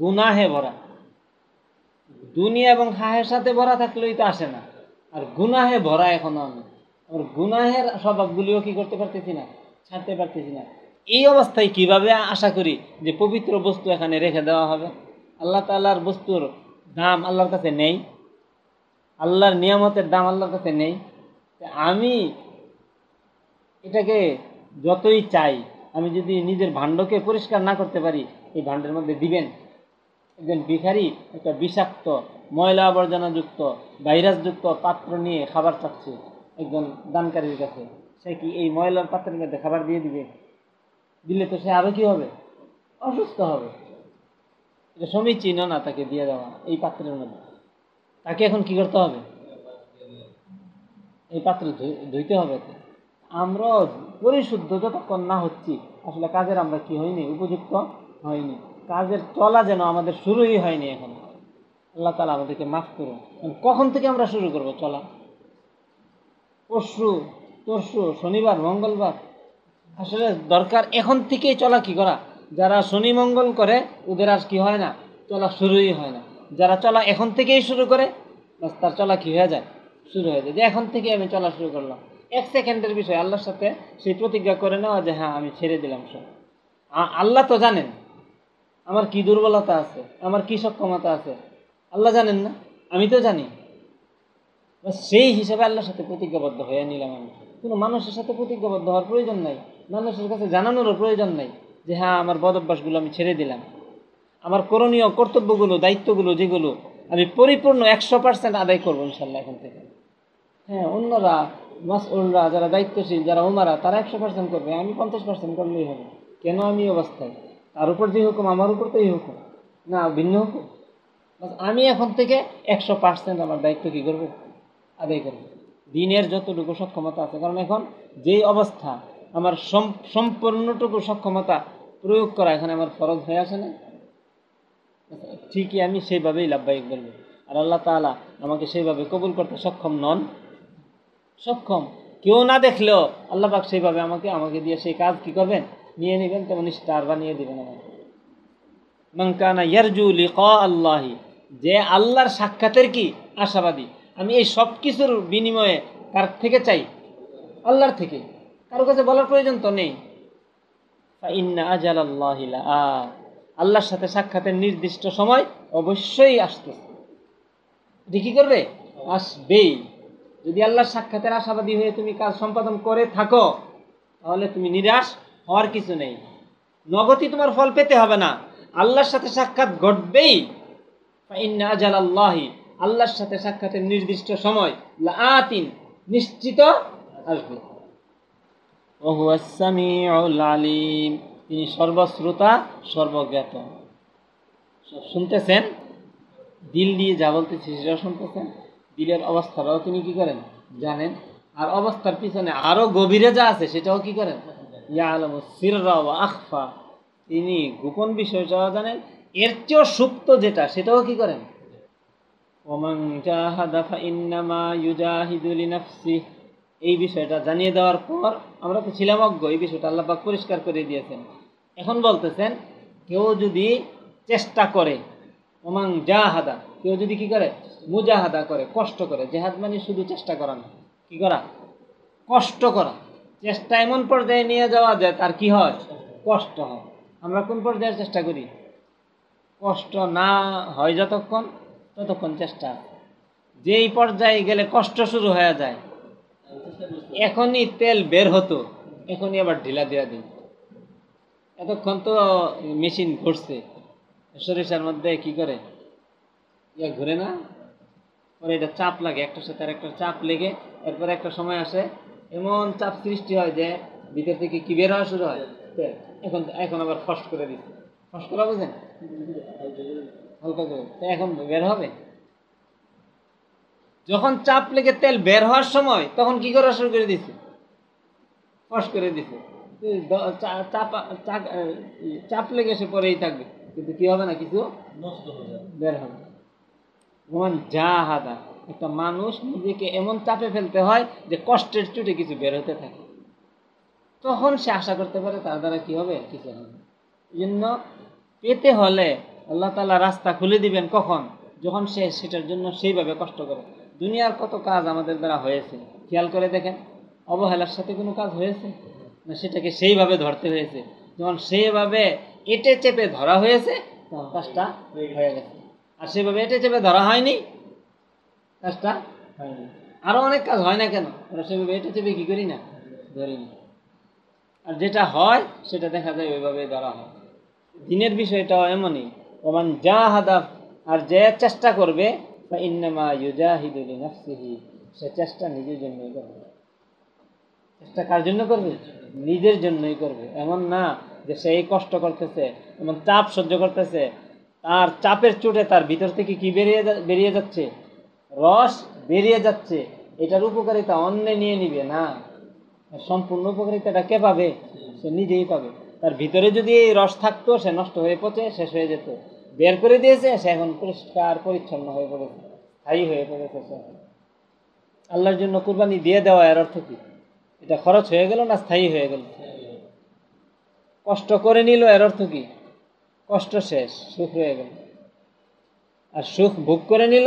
গুনাহে ভরা। দুনিয়া এবং খাহের সাথে ভরা থাকলেই তো আসে না। আর গুনাহে ভরা এখনও আমি। আমার গুনাহের স্বভাবগুলিও কি করতে পারতেছি না? ছাড়তে পারতেছি না। এই অবস্থায় কীভাবে আশা করি যে পবিত্র বস্তু এখানে রেখে দেওয়া হবে? আল্লাহ তাল্লাহর বস্তুর দাম আল্লাহর কাছে নেই। আল্লাহর নিয়ামতের দাম আল্লাহর কাছে নেই। আমি এটাকে যতই চাই, আমি যদি নিজের ভাণ্ডকে পরিষ্কার না করতে পারি, এই ভাণ্ডের মধ্যে দিবেন? একজন ভিখারি একটা বিষাক্ত, ময়লা আবর্জনাযুক্ত ভাইরাসযুক্ত পাত্র নিয়ে খাবার চাচ্ছে একজন দানকারীর কাছে। সে কি এই ময়লার পাত্রের মধ্যে খাবার দিয়ে দিবে? দিলে তো সে আরও কি হবে? অসুস্থ হবে। এটা সমীচীন না তাকে দিয়ে দেওয়া, এই পাত্রের মধ্যে। তাকে এখন কি করতে হবে? এই পাত্র ধুই- ধুইতে হবে। আমরা পরিশুদ্ধ যতক্ষণ না হচ্ছি, আসলে কাজের আমরা কি হয়নি উপযুক্ত হয়নি কাজের চলা যেন আমাদের শুরুই হয়নি এখন। আল্লাহ তালা আমাদেরকে মাফ করুন। কখন থেকে আমরা শুরু করব চলা? পরশু, তরশু, শনিবার, মঙ্গলবার আসলে দরকার এখন থেকেই চলা কি করা? যারা শনি মঙ্গল করে, ওদের আর কি হয় না? চলা শুরুই হয় না। যারা চলা এখন থেকেই শুরু করে, বাস তার চলা কি হয়ে যায়? শুরু হয়ে যায়। যে এখন থেকে আমি চলা শুরু করলাম। এক সেকেন্ডের বিষয়, আল্লাহর সাথে সেই প্রতিজ্ঞা করে নেওয়া যে হ্যাঁ আমি ছেড়ে দিলাম সব। আল্লাহ তো জানেন আমার কি দুর্বলতা আছে, আমার কি সক্ষমতা আছে। আল্লাহ জানেন না? আমি তো জানি। সেই হিসাবে আল্লাহর সাথে প্রতিজ্ঞাবদ্ধ হয়ে নিলাম আমি। কোনো মানুষের সাথে প্রতিজ্ঞাবদ্ধ হওয়ার প্রয়োজন নাই। মানুষের কাছে জানানোরও প্রয়োজন নাই যে হ্যাঁ আমার বদভ্যাসগুলো আমি ছেড়ে দিলাম। আমার করণীয় কর্তব্যগুলো, দায়িত্বগুলো, যেগুলো আমি পরিপূর্ণ একশো পার্সেন্ট আদায় করব ইনশাল্লাহ এখন থেকে। হ্যাঁ অন্যরা, মাসউলরা, যারা দায়িত্বশীল, যারা ওমারা তারা একশো পার্সেন্ট করবে। আমি পঞ্চাশ পার্সেন্ট করলেই হবে। কেন আমি অবস্থায়? তার উপর যে হুকুম, আমার উপর তো এই হুকুম। না, ভিন্ন হুকুম। আমি এখন থেকে একশো পার্সেন্ট আমার দায়িত্ব কী করব? আদায় করব। দিনের যতটুকু সক্ষমতা আছে। কারণ এখন যেই অবস্থা, আমার সম্পূর্ণটুকু সক্ষমতা প্রয়োগ করা এখানে আমার ফরজ হয়ে আসে না ঠিকই আমি সেইভাবেই লাভবাহিক বলব। আর আল্লাহ তাআলা আমাকে সেইভাবে কবুল করতে সক্ষম নন। সক্ষম কেউ না দেখলেও আল্লাহ পাক সেইভাবে আমাকে আমাকে দিয়ে সেই কাজ কি করবেন? নিয়ে নেবেন, তেমন স্টার বানিয়ে দেবেন আমাকে। মানকানা ইয়ারজু লিকা আল্লাহি যে আল্লাহর সাক্ষাতের কি? আশাবাদী। আমি এই সব কিছুর বিনিময়ে কার থেকে চাই, আল্লাহর থেকে। কারও কাছে বলার প্রয়োজন তো নেই। ইন্না আজাল আল্লাহ আল্লাহর সাথে সাক্ষাতের নির্দিষ্ট সময় অবশ্যই আসতেছে এটা কি করবে? আসবেই। যদি আল্লাহর সাক্ষাতের আশাবাদী হয়ে তুমি কাজ সম্পাদন করে থাকো, তাহলে তুমি নিরাশ হওয়ার কিছু নেই। নগতি তোমার ফল পেতে হবে না। আল্লাহর সাথে সাক্ষাৎ ঘটবেই। ফাইন্না আজাল আল্লাহি আল্লাহর সাথে সাক্ষাতের নির্দিষ্ট সময় আতিন নিশ্চিত আসবে। আলিম, তিনি সর্বশ্রোতা, সর্বজ্ঞাত। সব শুনতেছেন? দিল দিয়ে যা বলতেছি সেটাও শুনতেছেন? দিলের অবস্থাটাও তিনি কি করেন? জানেন। আর অবস্থার পিছনে আরও গভীরে যা আছে সেটাও কি করেন? আখফা। তিনি গোপন বিষয়টাও জানেন, এর চেয়েও সুপ্ত যেটা, সেটাও কি করেন? ওমান জাহাদা ফাইন্নামা ইউজাহিদু লিনাফসিহ। এই বিষয়টা জানিয়ে দেওয়ার পর আমরা তো ছিলাম অজ্ঞ এই বিষয়টা আল্লাহ পাক পরিষ্কার করে দিয়েছেন। এখন বলতেছেন, কেউ যদি চেষ্টা করে, ওমান জাহাদা, কেউ যদি কি করে? মুজাহাদা করে, কষ্ট করে। জেহাদ মানে শুধু চেষ্টা করা না, কি করা? কষ্ট করা। চেষ্টা এমন পর্যায়ে নিয়ে যাওয়া যায়, তার কি হয়? কষ্ট হয়। আমরা কোন পর্যায়ে চেষ্টা করি? কষ্ট না হয় যতক্ষণ ততক্ষণ চেষ্টা যেই পর্যায়ে গেলে কষ্ট শুরু হয়ে যায়, এখনই তেল বের হতো, এখনই আবার ঢিলা দেওয়া দিন এতক্ষণ তো মেশিন ঘুরছে, সরিষার মধ্যে কি করে? ইয়া ঘুরে না? পরে এটা চাপ লাগে, একটার সাথে আর একটা চাপ লেগে, এরপরে একটা সময় আসে, এমন চাপ সৃষ্টি হয় যে ভিতর থেকে কি বের হওয়া শুরু হয়? এখন এখন আবার ফস্ট করে দিচ্ছে। ফস্ট করা বুঝেন? হালকা করে। তো এখন বের হবে? যখন চাপ লেগে তেল বের হওয়ার সময় তখন কি করা শুরু করে দিছে? ফস করে দিছে। চাপ চাপ লেগে সে পরেই থাকবে। কিন্তু কি হবে না কিছু? বের হবে। যেমন যা হাদা একটা মানুষ নিজেকে এমন চাপে ফেলতে হয় যে কষ্টের চুটে কিছু বের হতে থাকে। তখন সে আশা করতে পারে তার দ্বারা কি হবে? কিছু হবে না। এই জন্য পেতে হলে আল্লাহ তালা রাস্তা খুলে দিবেন কখন? যখন সে সেটার জন্য সেইভাবে কষ্ট করে। দুনিয়ার কত কাজ আমাদের দ্বারা হয়েছে। খেয়াল করে দেখেন, অবহেলার সাথে কোনো কাজ হয়েছে? না, সেটাকে সেইভাবে ধরতে হয়েছে। যখন সেইভাবে এটে চেপে ধরা হয়েছে, তখন কাজটা হয়ে গেছে। আর সেভাবে এটে চেপে ধরা হয়নি, কাজটা হয়নি। আরও অনেক কাজ হয় না কেন? আমরা সেভাবে এটে চেপে কী করি না? ধরি না। আর যেটা হয়, সেটা দেখা যায় ওইভাবে ধরা হয়। দিনের বিষয়টাও এমনই। ওমান যা হাদাফ আর যে চেষ্টা করবে বা ইন্নামা ইউজাহিদুল নাফসিহি সে চেষ্টা নিজের জন্যই করবে। চেষ্টা কার জন্য করবে? নিজের জন্যই করবে। এমন না যে সে এই কষ্ট করতেছে, এমন চাপ সহ্য করতেছে, তার চাপের চোটে তার ভিতর থেকে কি বেরিয়ে বেরিয়ে যাচ্ছে? রস বেরিয়ে যাচ্ছে। এটার উপকারিতা অন্যে নিয়ে নিবে না। সম্পূর্ণ উপকারিতাটা কে পাবে? সে নিজেই পাবে। তার ভিতরে যদি এই রস থাকতো, সে নষ্ট হয়ে পচে, শেষ হয়ে যেত। বের করে দিয়েছে, সে এখন পরিষ্কার, পরিচ্ছন্ন হয়ে পড়েছে, স্থায়ী হয়ে পড়েছে সে। আল্লাহর জন্য কুরবানি দিয়ে দেওয়া এর অর্থ কি? এটা খরচ হয়ে গেল না স্থায়ী হয়ে গেল? কষ্ট করে নিল এর অর্থ কি? কষ্ট শেষ, সুখ হয়ে গেল। আর সুখ ভোগ করে নিল,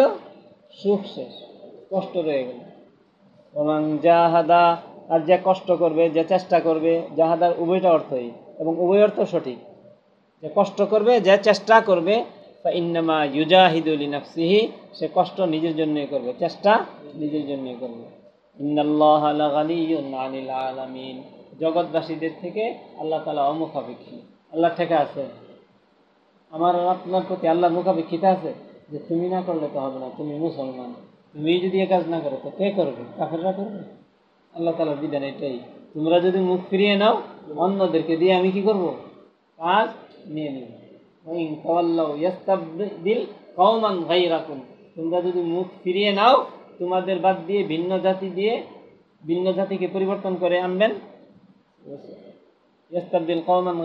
সুখ শেষ, কষ্ট রয়ে গেল। এবং জাহাদা, আর যে কষ্ট করবে, যে চেষ্টা করবে, জাহাদার উভয়টা অর্থই। এবং উভয় অর্থ সঠিক। যে কষ্ট করবে, যে চেষ্টা করবে ইন্নামা ইউজাহিদুল নাফসিহি সে কষ্ট নিজের জন্যই করবে, চেষ্টা নিজের জন্যই করবে। ইন্নাল্লাহ জগৎবাসীদের থেকে আল্লাহ তালা অমুখাপেক্ষী। আল্লাহ থেকে আছে। আমার আপনার প্রতি আল্লাহর মুখাপেক্ষিতা আছে? যে তুমি না করলে তো হবে না, তুমি মুসলমান। তুমি যদি এ কাজ না করো, তো কে করবে? কাফেররা করবে? আল্লাহ তালার বিধান এটাই। তোমরা যদি মুখ ফিরিয়ে নাও, অন্যদেরকে দিয়ে আমি কি করব? কাজ নিয়ে নেব। দিল কওমান গাইরাকুম তোমরা যদি মুখ ফিরিয়ে নাও, তোমাদের বাদ দিয়ে ভিন্ন জাতি দিয়ে ভিন্ন জাতিকে পরিবর্তন করে আনবেন। ইয়াস্তাবদিল কওমান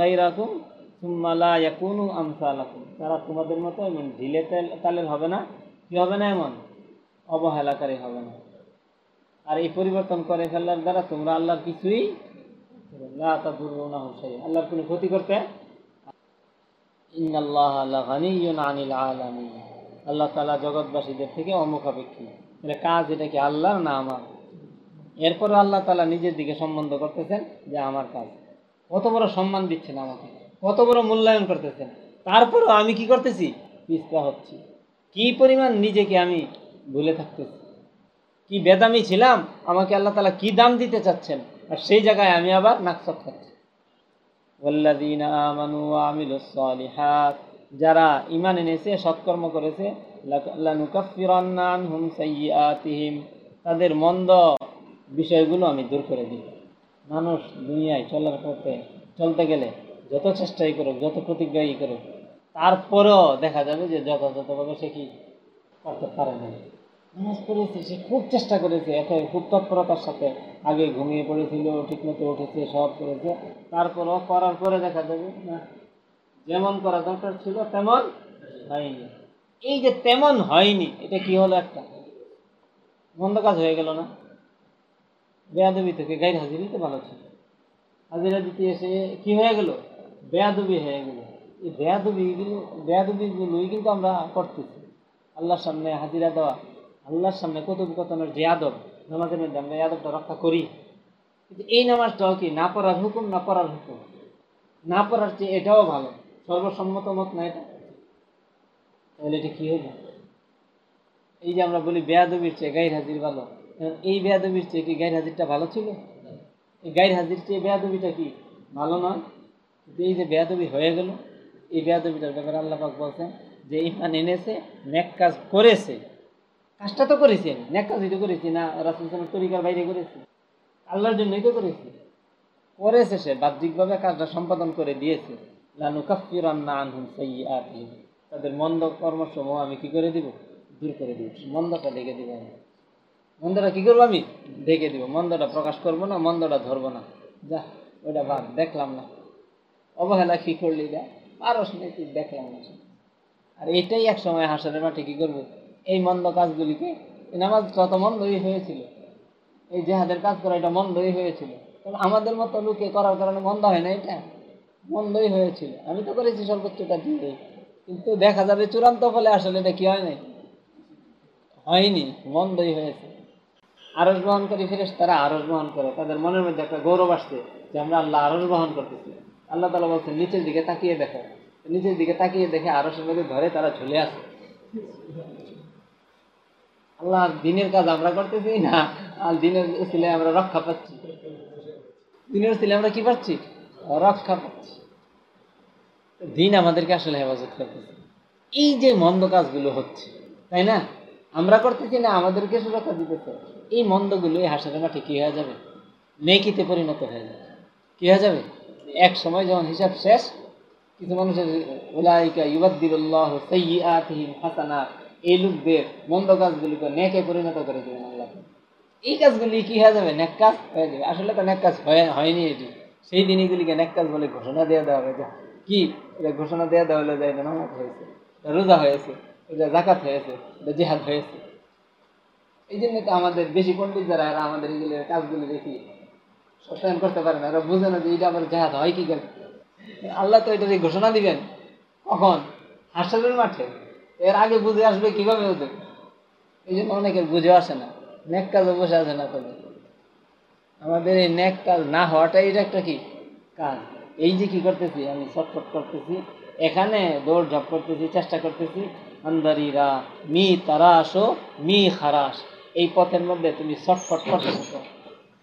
ইয়াকুনু আমসালাকুম। তারা তোমাদের মতো এমন ঢিলে তেল তালের হবে না। কি হবে না এমন? অবহেলাকারী হবে না। আর এই পরিবর্তন করে ফেলার দ্বারা তোমরা আল্লাহর কিছুই আল্লাহর কোনো ক্ষতি করতে আনিল আল্লাহ তাআলা জগৎবাসীদের থেকে অমুখাপেক্ষী তাহলে কাজ এটা কি আল্লাহর না আমার? এরপরে আল্লাহ তালা নিজের দিকে সম্বন্ধ করতেছেন যে আমার কাজ। কত বড় সম্মান দিচ্ছেন আমাকে, কত বড় মূল্যায়ন করতেছেন। তারপরেও আমি কি করতেছি? পিস্তা হচ্ছি। কি পরিমাণ নিজেকে আমি ভুলে থাকতেছি। কি বেদামি ছিলাম, আমাকে আল্লাহ তালা কি দাম দিতে চাচ্ছেন? আর সেই জায়গায় আমি আবার নাকসব খাচ্ছি যারা ইমান এনেছে, সৎকর্ম করেছে তাদের মন্দ বিষয়গুলো আমি দূর করে দিই মানুষ দুনিয়ায় চলার পথে চলতে গেলে যত চেষ্টাই করুক, যত প্রতিজ্ঞাই করুক, তারপরেও দেখা যাবে যে যথাযথভাবে সে কি করতে পারে না। নামাজ পড়েছে, সে খুব চেষ্টা করেছে এত খুব তৎপরতার সাথে আগে ঘুমিয়ে পড়েছিল, ঠিকমতো উঠেছে, সব করেছে। তারপরও করার পরে দেখা যাবে, না, যেমন করা দরকার ছিল তেমন হয়নি। এই যে তেমন হয়নি, এটা কি হলো একটা? মন্দ কাজ হয়ে গেল না? বেয়াদবি থেকে গাইর হাজিরি তো ভালো ছিল। হাজিরা দিতে এসে কি হয়ে গেল? বেয়াদবি হয়ে গেল। এই বেয়াদবিগুলো বেয়াদবিগুলোই কিন্তু আমরা করতেছি। আল্লাহর সামনে হাজিরা দেওয়া। আল্লাহর সামনে কথোপকথনের যে আদব, নামাজের মধ্যে আমরা এই আদবটা রক্ষা করি। কিন্তু এই নামাজটাও কি না পড়ার হুকুম, না পড়ার হুকুম? না পড়ার চেয়ে এটাও ভালো। সর্বসম্মত মত না এটা? তাহলে এটা কী হবে এই যে আমরা বলি বেয়াদবির চেয়ে গাইর হাজির ভালো এই বেয়াদবির চেয়ে কি গাইর হাজিরটা ভালো ছিল? এই গাইর হাজির চেয়ে বেয়াদবিটা কি ভালো নয়? কিন্তু এই যে বেয়াদবি হয়ে গেল, এই বেয়াদবিটার ব্যাপারে আল্লাহ পাক বলছেন যে ইমান এনেছে, নেক কাজ করেছে। কাজটা তো করেছি আমি কাজই তো করেছি না, রাসুল সালামের তরিকার বাইরে করেছি। আল্লাহর জন্যই তো করেছি। করেছে সে, বাহ্যিকভাবে কাজটা সম্পাদন করে দিয়েছে। লানু কাফিরান্না আনহুম সাইয়্যাতিহিম। তাদের মন্দ কর্মসমূহ আমি কি করে দিব? দূর করে দিব। মন্দটা ঢেকে দিব আমি। মন্দটা কী করব আমি? ঢেকে দিব। মন্দটা প্রকাশ করব না, মন্দটা ধরবো না। যা, ওইটা বাদ দেখলাম না। অবহেলা কী করলি যা পারস নাকি দেখলাম না। আর এটাই এক সময় হাসারের মাঠে কী করব? মন্দ কাজগুলিকে, এই নামাজ কত মন্দই হয়েছিল, এই জেহাদের কাজ করা এটা মন্দই হয়েছিল। আমাদের মতো লোকে করার কারণে মন্দ হয় না এটা? মন্দই হয়েছিল। আমি তো করেছি সর্বোচ্চটা দিয়ে। কিন্তু দেখা যাবে চূড়ান্ত ফলে আসলে এটা কি হয় নাই? হয়নি, মন্দই হয়েছে। আরস বহনকারী ফেরেস তারা আরস বহন করে। তাদের মনের মধ্যে একটা গৌরব আসছে যে আমরা আল্লাহ আরস বহন করতেছি। আল্লাহ তালা বলছেন নিচের দিকে তাকিয়ে দেখো। নিচের দিকে তাকিয়ে দেখে আরসের মধ্যে ধরে তারা ঝুলে আসে আল্লাহ দিনের কাজ আমরা করতেছি না, আর দিনের ছিলে আমরা রক্ষা পাচ্ছি। দিনের ছিলে আমরা কি পাচ্ছি? রক্ষা পাচ্ছি। দিন আমাদেরকে আসলে হেফাজত করতেছে। এই যে মন্দ কাজগুলো হচ্ছে, তাই না? আমরা করতেছি না, আমাদেরকে সুরক্ষা দিতেছে। এই মন্দগুলো এই হাসার মাঠে কী হয়ে যাবে। নেকিতে পরিণত হয়ে যাবে। কী হয়ে যাবে? এক সময় যখন হিসাব শেষ, কিছু মানুষের ওলাইকা ইবাদ্দিরুল্লাহ সৈয়াতিহিম হাসানা এই লোকদের মন্দ কাজগুলিকে নেকে পরিণত করে দেবেন আল্লাহ এই কাজগুলি কি হয়ে যাবে? নেক কাজ হয়ে যাবে। আসলে তো নেক কাজ হয়ে হয়নি এটি। সেই দিন এগুলিকে নেক কাজ বলে ঘোষণা দেওয়া দেওয়া যা কি? এটা ঘোষণা দেওয়া দেওয়া হলে যে এটা নামাজ হয়েছে, এটা রোজা হয়েছে, এটা জাকাত হয়েছে, এটা জেহাদ হয়েছে। এই জন্য তো আমাদের বেশি পণ্ডিত যারা, এরা আমাদের এগুলো কাজগুলি দেখি সত্যায়ন করতে পারে না। এরা বুঝে না যে এটা আমার জেহাদ হয় কি কেন আল্লাহ তো এটা ঘোষণা দিবেন। কখন? হাসরের মাঠে। এর আগে বুঝে আসবে কীভাবে ওদের? এই জন্য অনেকের বুঝে আসে না। নেক কাজও বসে আসে না তবে আমাদের এই নেক কাজ না হওয়াটাই এটা একটা কি? কাজ। এই যে কি করতেছি, আমি ছটফট করতেছি, এখানে দৌড় ঝাপ করতেছি, চেষ্টা করতেছি, আন্দারিরা, মি তারাসো মি খারাস এই পথের মধ্যে তুমি ছটফট করতে থাকো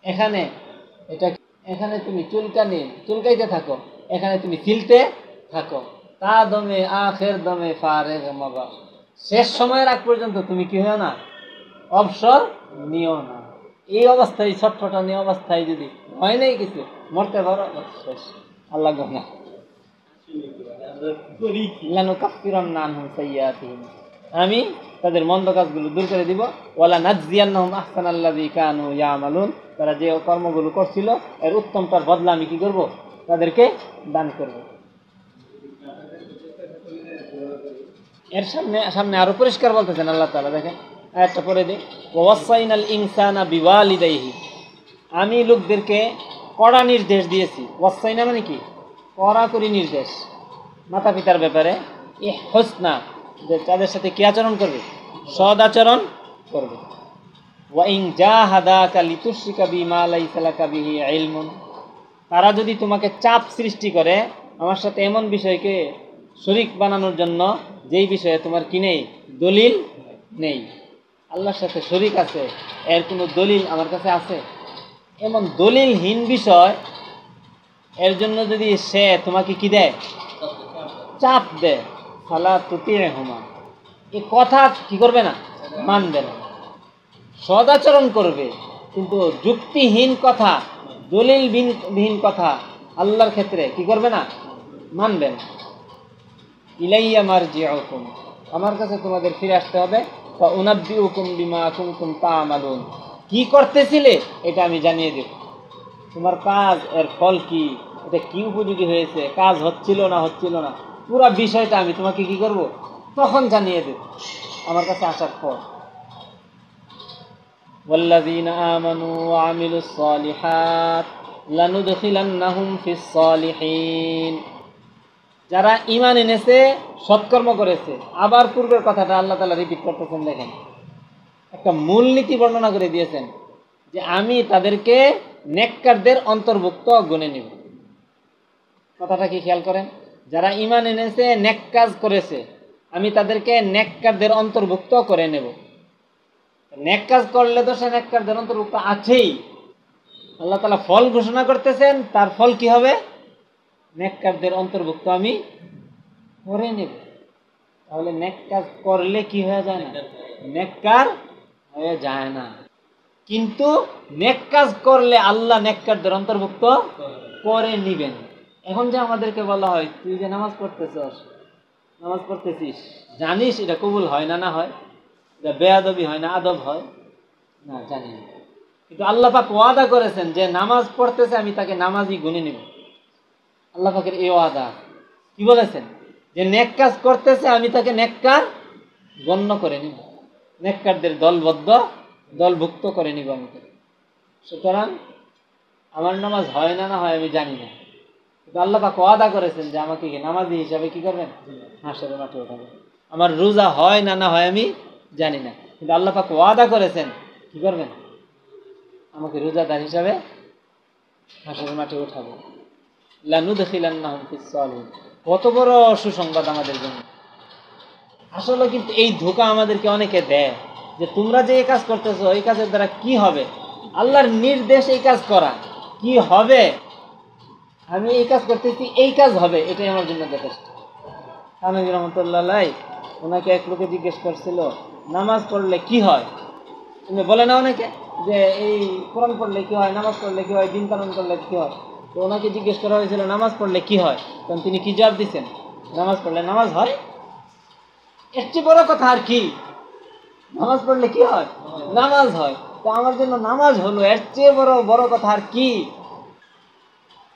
এখানে এটা এখানে তুমি চুলকানি, চুলকাইতে থাকো। এখানে তুমি চিলতে থাকো। তা দমে আখের দমে ফারে মাবা। শেষ সময়ের আগ পর্যন্ত তুমি কি হয় না? অবসর নিও না। এই অবস্থায় ছটফটানি অবস্থায় যদি হয় নাই কিছু, মরতে পারো? শেষ আল্লাহ গনা আমি তাদের মন্দ কাজগুলো দূর করে দিব। আহসান আল্লাযী কানু ইয়ামালুন। তারা যে কর্মগুলো করছিল, এর উত্তমটার বদলা আমি কি করব? তাদেরকে দান করব। এর সামনে সামনে আরও পরিষ্কার বলতেছেন আল্লাহ তাআলা, দেখেন, আয়াতটা পরে দিই। ওয়াসাইনাল ইনসানা বিওয়ালিদাইহি। আমি লোকদেরকে কড়া নির্দেশ দিয়েছি। ওয়াসাইনা মানে কি? কড়া করি নির্দেশ। মাতা পিতার ব্যাপারে, এ হোসনা, যে তাদের সাথে কি আচরণ করবে? সদ আচরণ করবে। ওয়াইং যা হাদা কালি তুসিকা বি মালাই সালা বিহি আইলমন তারা যদি তোমাকে চাপ সৃষ্টি করে, আমার সাথে এমন বিষয়কে শরিক বানানোর জন্য যেই বিষয়ে তোমার কি নেই? দলিল নেই। আল্লাহর সাথে শরিক আছে, এর কোনো দলিল আমার কাছে আছে? এমন দলিলহীন বিষয়, এর জন্য যদি সে তোমাকে কি দেয়? চাপ দেয়। ফালা তুতিয়ে হুমা এ কথা কি করবে না? মানবে না। সদাচরণ করবে। কিন্তু যুক্তিহীন কথা, দলিল বিহীন কথা আল্লাহর ক্ষেত্রে কি করবে না? মানবে না। ইলাইয়া মার হুকুম আমার কাছে তোমাদের ফিরে আসতে হবে বা উনাব্বি হুকুম বিমা কুমকুম তা আমালুন কি করতেছিলে এটা আমি জানিয়ে দেব তোমার কাজ এর ফল কি এটা কি উপযোগী হয়েছে কাজ হচ্ছিল না হচ্ছিল না পুরো বিষয়টা আমি তোমাকে কি করব তখন জানিয়ে দেব আমার কাছে আসার পর والذين آمنوا وعملوا الصالحات لندخلنهم في الصالحين যারা ইমান এনেছে, সৎকর্ম করেছে, আবার পূর্বের কথাটা আল্লাহ তালা রিপিট করতেছেন, দেখেন। একটা মূলনীতি বর্ণনা করে দিয়েছেন যে আমি তাদেরকে নেককারদের অন্তর্ভুক্ত গুনে নিব। কথাটা কি খেয়াল করেন? যারা ইমান এনেছে, নেক কাজ করেছে, আমি তাদেরকে নেককারদের অন্তর্ভুক্ত করে নেব। নেক কাজ করলে তো সে নেককারদের অন্তর্ভুক্ত আছেই। আল্লাহ তালা ফল ঘোষণা করতেছেন, তার ফল কি হবে? নেককারদের অন্তর্ভুক্ত আমি করে নেব। তাহলে নেক কাজ করলে কি হয়ে যায় না? নেককার হয়ে যায় না। কিন্তু নেক কাজ করলে আল্লাহ নেককারদের অন্তর্ভুক্ত করে নিবেন। এখন যে আমাদেরকে বলা হয়, তুই যে নামাজ পড়তেছস, নামাজ পড়তেছিস, জানিস এটা কবুল হয় না না হয়? এটা বেয়াদবি হয় না, আদব হয়? না, জানি না। কিন্তু আল্লাহ পাক ওয়াদা করেছেন যে, নামাজ পড়তেছে আমি তাকে নামাজই গুনে নিব। আল্লাহ পাকের এই ওয়াদা। কি বলেছেন? যে নেক কাজ করতেছে, আমি তাকে নেককার গণ্য করে নিব। নেককারদের দলবদ্ধ, দলভুক্ত করে নিব আমি তাকে। সুতরাং আমার নামাজ হয় না না হয় আমি জানি না। কিন্তু আল্লাহ পাক ওয়াদা করেছেন যে আমাকে নামাজি হিসাবে কি করবেন? হাঁসের মাঠে ওঠাবেন আমার রোজা হয় না না হয় আমি জানি না। কিন্তু আল্লাহ পাক ওয়াদা করেছেন, কি করবেন? আমাকে রোজাদার হিসাবে হাঁসের মাঠে উঠাবো কত বড় সুসংবাদ আমাদের জন্য। আসলে কিন্তু এই ধোকা আমাদেরকে অনেকে দেয় যে তোমরা যে এই কাজ করতেছো, এই কাজের দ্বারা কি হবে? আল্লাহর নির্দেশ এই কাজ করা। কি হবে? আমি এই কাজ করতেছি, এই কাজ হবে। এটাই আমার জন্য যথেষ্ট। স্বামী রহমতুল্লাহ ওনাকে এক লোকে জিজ্ঞেস করছিল, নামাজ পড়লে কি হয়? তুমি বলে না অনেকে যে এই কোরআন পড়লে কি হয়, নামাজ পড়লে কি হয়, দিন পালন করলে কি হয়? তো ওনাকে জিজ্ঞেস করা হয়েছিল, নামাজ পড়লে কি হয়? তখন তিনি কি জবাব দিচ্ছেন? নামাজ পড়লে নামাজ হয়? এর চেয়ে বড় কথা আর কি? নামাজ পড়লে কি হয়? নামাজ হয়। তো আমার জন্য নামাজ হলো, এর চেয়ে বড় বড় কথা আর কি?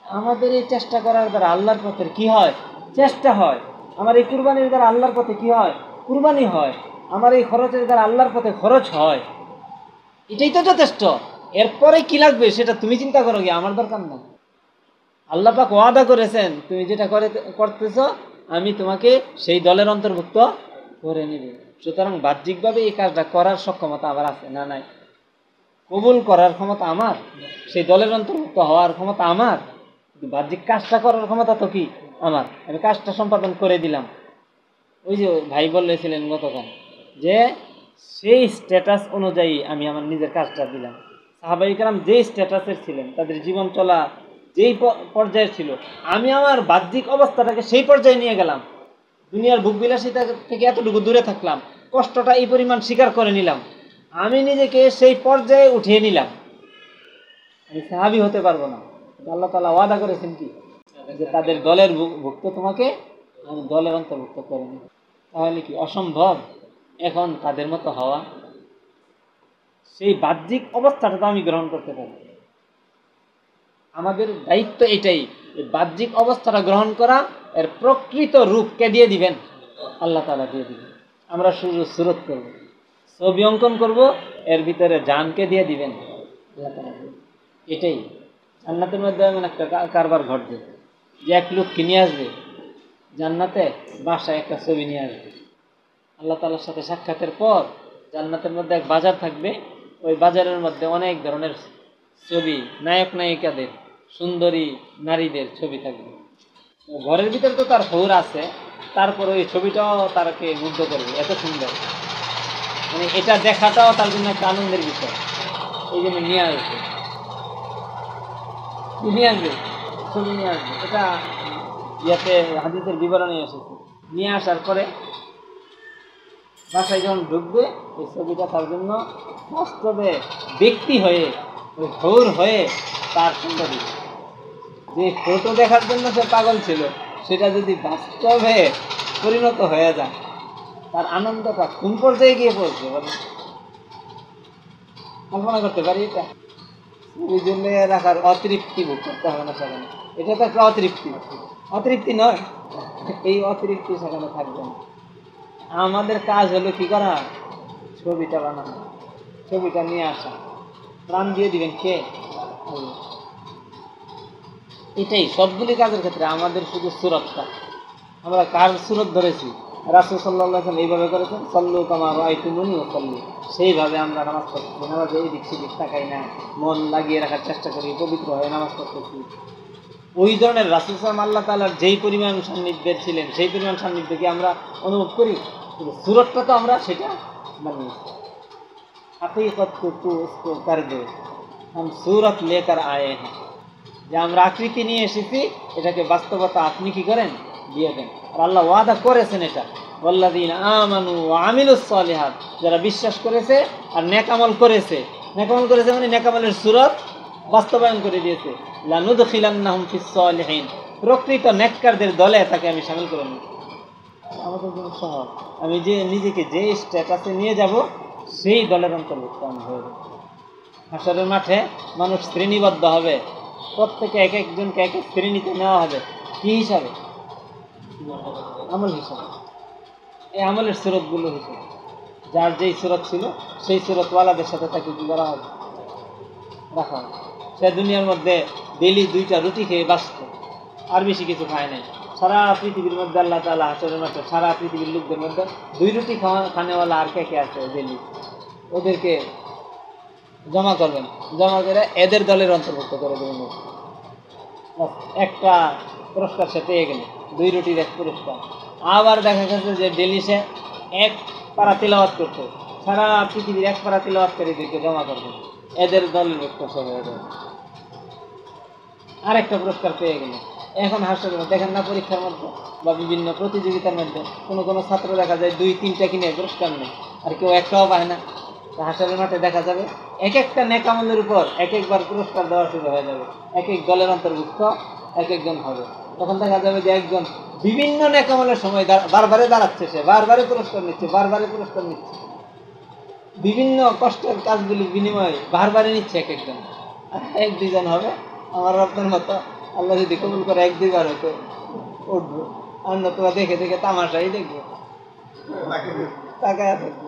আমাদের এই চেষ্টা করার দ্বারা আল্লাহর পথের কি হয়? চেষ্টা হয়। আমার এই কুরবানির দ্বারা আল্লাহর পথে কি হয়? কুরবানি হয়। আমার এই খরচের দ্বারা আল্লাহর পথে খরচ হয়। এটাই তো যথেষ্ট। এরপরে কি লাগবে সেটা তুমি চিন্তা করো কি আমার দরকার না আল্লাহ পাক ওয়াদা করেছেন, তুমি যেটা করে, করতেছ, আমি তোমাকে সেই দলের অন্তর্ভুক্ত করে নিব। সুতরাং বাহ্যিকভাবে এই কাজটা করার সক্ষমতা আমার আছে না নাই? কবুল করার ক্ষমতা আমার? সেই দলের অন্তর্ভুক্ত হওয়ার ক্ষমতা আমার? বাহ্যিক কাজটা করার ক্ষমতা তো কি? আমার। আমি কাজটা সম্পাদন করে দিলাম। ওই যে ভাই বলেছিলেন গতকাল যে, সেই স্ট্যাটাস অনুযায়ী আমি আমার নিজের কাজটা দিলাম। সাহাবাহিকরাম যেই স্ট্যাটাসের ছিলেন, তাদের জীবন চলা যেই পর্যায়ে ছিল। আমি আমার বাহ্যিক অবস্থাটাকে সেই পর্যায়ে নিয়ে গেলাম। দুনিয়ার বুক বিলাসিতা থেকে এতটুকু দূরে থাকলাম। কষ্টটা এই পরিমাণ স্বীকার করে নিলাম। আমি নিজেকে সেই পর্যায়ে উঠিয়ে নিলাম। আমি সাহাবি হতে পারব না। আল্লাহ তালা ওয়াদা করেছেন কি? যে তাদের দলের ভুক্ত তোমাকে আমি দলের অন্তর্ভুক্ত করে নি তাহলে কি অসম্ভব? এখন তাদের মতো হওয়া? সেই বাহ্যিক অবস্থাটা তো আমি গ্রহণ করতে পারি। আমাদের দায়িত্ব এটাই বাহ্যিক অবস্থাটা গ্রহণ করা, এর প্রকৃত রূপকে দিয়ে দিবেন? আল্লাহ তালা দিয়ে দিবেন। আমরা শুধু সুরত করব। ছবি অঙ্কন করব, এর ভিতরে জানকে দিয়ে দিবেন? আল্লাহ তালা এটাই। জান্নাতের মধ্যে এমন একটা কারবার ঘটবে যে এক লোক কিনে আসবে, জান্নাতে বাসায় একটা ছবি নিয়ে আসবে। আল্লাহ তালার সাথে সাক্ষাতের পর জান্নাতের মধ্যে এক বাজার থাকবে, ওই বাজারের মধ্যে অনেক ধরনের ছবি, নায়ক নায়িকাদের, সুন্দরী নারীদের ছবি থাকবে। ঘরের ভিতরে তো তার হৌর আছে, তারপর ওই ছবিটাও তারকে মুগ্ধ করবে, এত সুন্দর। মানে এটা দেখাটাও তার জন্য একটা আনন্দের বিষয়। এই জন্য নিয়ে আসবে। নিয়ে আসবে? ছবি নিয়ে আসবে। এটা ইয়াতে হাদিসের বিবরণে এসেছে। নিয়ে আসার পরে বাসায় যখন ঢুকবে, এই ছবিটা তার জন্য বাস্তবে ব্যক্তি হয়ে ওই ঘোর হয়ে তার সুন্দরী। যে ফটো দেখার জন্য সে পাগল ছিল, সেটা যদি বাস্তবে পরিণত হয়ে যায়, তার আনন্দটা কোন পর্যায়ে গিয়ে পড়ছে কল্পনা করতে পারি এটা? ওই জন্য রাখার অতৃপ্তি ভোগ করতে হবে না সেখানে এটা তো একটা অতৃপ্তি। অতৃপ্তি নয়, এই অতৃপ্তি সেখানে থাকবে না। আমাদের কাজ হলো কি করা? ছবিটা বানানো, ছবিটা নিয়ে আসা। প্রাণ দিয়ে দিবেন কে? এটাই, সবগুলি কাজের ক্ষেত্রে আমাদের শুধু সুরতটা। আমরা কার সুরত ধরেছি? রাসুল সাল্লাহ এইভাবে করেছেন, সল্লু কামার আইতুমনি ও সল্লু। সেইভাবে আমরা নামাজ পড়তেছি নামাজে এদিক সেদিক তাকাই না, মন লাগিয়ে রাখার চেষ্টা করি, পবিত্র হয়ে নামাজ পড়তেছি। ওই ধরনের রাসুল সাল্লাম আল্লাহ তালার যেই পরিমাণ সান্নিধ্যের ছিলেন, সেই পরিমাণ সান্নিধ্যকে আমরা অনুভব করি? কিন্তু সুরতটা তো আমরা সেটা বানিয়েছি हकीकत को तू उसको कर दे हम सूरत लेकर आए हैं যে আমরা আকৃতি নিয়ে এসেছি এটাকে বাস্তবতা আপনি কি করেন দিয়ে দেন আর আল্লাহ ওয়াদা করেছেন এটা ওয়াল্লাদিন আমানু আমিলুস সালিহাত যারা বিশ্বাস করেছে আর নেকামল করেছে নেকামল করেছে মানে নেকামলের সুরত বাস্তবায়ন করে দিয়েছে লানুদ খিলান্নাহুম ফিস সালিহিন প্রকৃত নেককারদের দলে তাকে আমি শামিল করে নিই আমাদের জন্য সহজ আমি যে নিজেকে যে স্ট্যাটাসে নিয়ে যাব সেই দলের অন্তর্ভুক্ত আমি হয়ে হাসরের মাঠে মানুষ শ্রেণীবদ্ধ হবে। প্রত্যেকে এক একজনকে এক এক শ্রেণীতে নেওয়া হবে। কী হিসাবে? আমল হিসাবে। এই আমলের স্রোতগুলো হিসাবে যার যেই স্রোত ছিল, সেই সুরতওয়ালাদের সাথে তাকে কি করা হবে? রাখা হবে। সে দুনিয়ার মধ্যে ডেলি দুইটা রুটি খেয়ে বাঁচত আর বেশি কিছু খায় নাই। সারা পৃথিবীর মধ্যে আল্লাহ তালা হাসরের মাঠে সারা পৃথিবীর লোকদের মধ্যে দুই রুটি খাওয়া খানেওয়ালা আর কে কে আছে ডেলি ওদেরকে জমা করবেন। জমা করে এদের দলের অন্তর্ভুক্ত করে দেবেন একটা পুরস্কার সে পেয়ে গেল। দুই রুটির এক পুরস্কার। আবার দেখা গেছে যে ডেলি সে এক পারা তিলাওয়াত করতো সারা পৃথিবীর এক পারা তিলাওয়াতকারীদেরকে জমা করবে এদের দলের ভুক্ত সে হয়ে যাবে আরেকটা পুরস্কার পেয়ে গেল। এখন হাসপাতাল দেখেন না পরীক্ষার মধ্যে বা বিভিন্ন প্রতিযোগিতার মধ্যে কোনো কোনো ছাত্র দেখা যায় দুই, তিনটা কিনে পুরস্কার নেই আর কেউ একটাও পায় না। হাসপাতালের মাঠে দেখা যাবে এক একটা নেকামলের উপর এক একবার পুরস্কার দেওয়া শুরু হয়ে যাবে। এক এক দলের অন্তর্ভুক্ত এক একজন হবে। তখন দেখা যাবে যে একজন বিভিন্ন নেকামলের সময় বারবারে দাঁড়াচ্ছে সে বারবারে পুরস্কার নিচ্ছে বারবারে পুরস্কার নিচ্ছে। বিভিন্ন কষ্টের কাজগুলির বিনিময়ে বারবারে নিচ্ছে এক একজন। এক দুজন হবে, আমার আপনার মতো। আল্লাহ যদি কবুল করে এক দুইবার হয়তো উঠবো। আর নতুবা দেখে দেখে তামাশাই দেখব। তাকায় থাকব।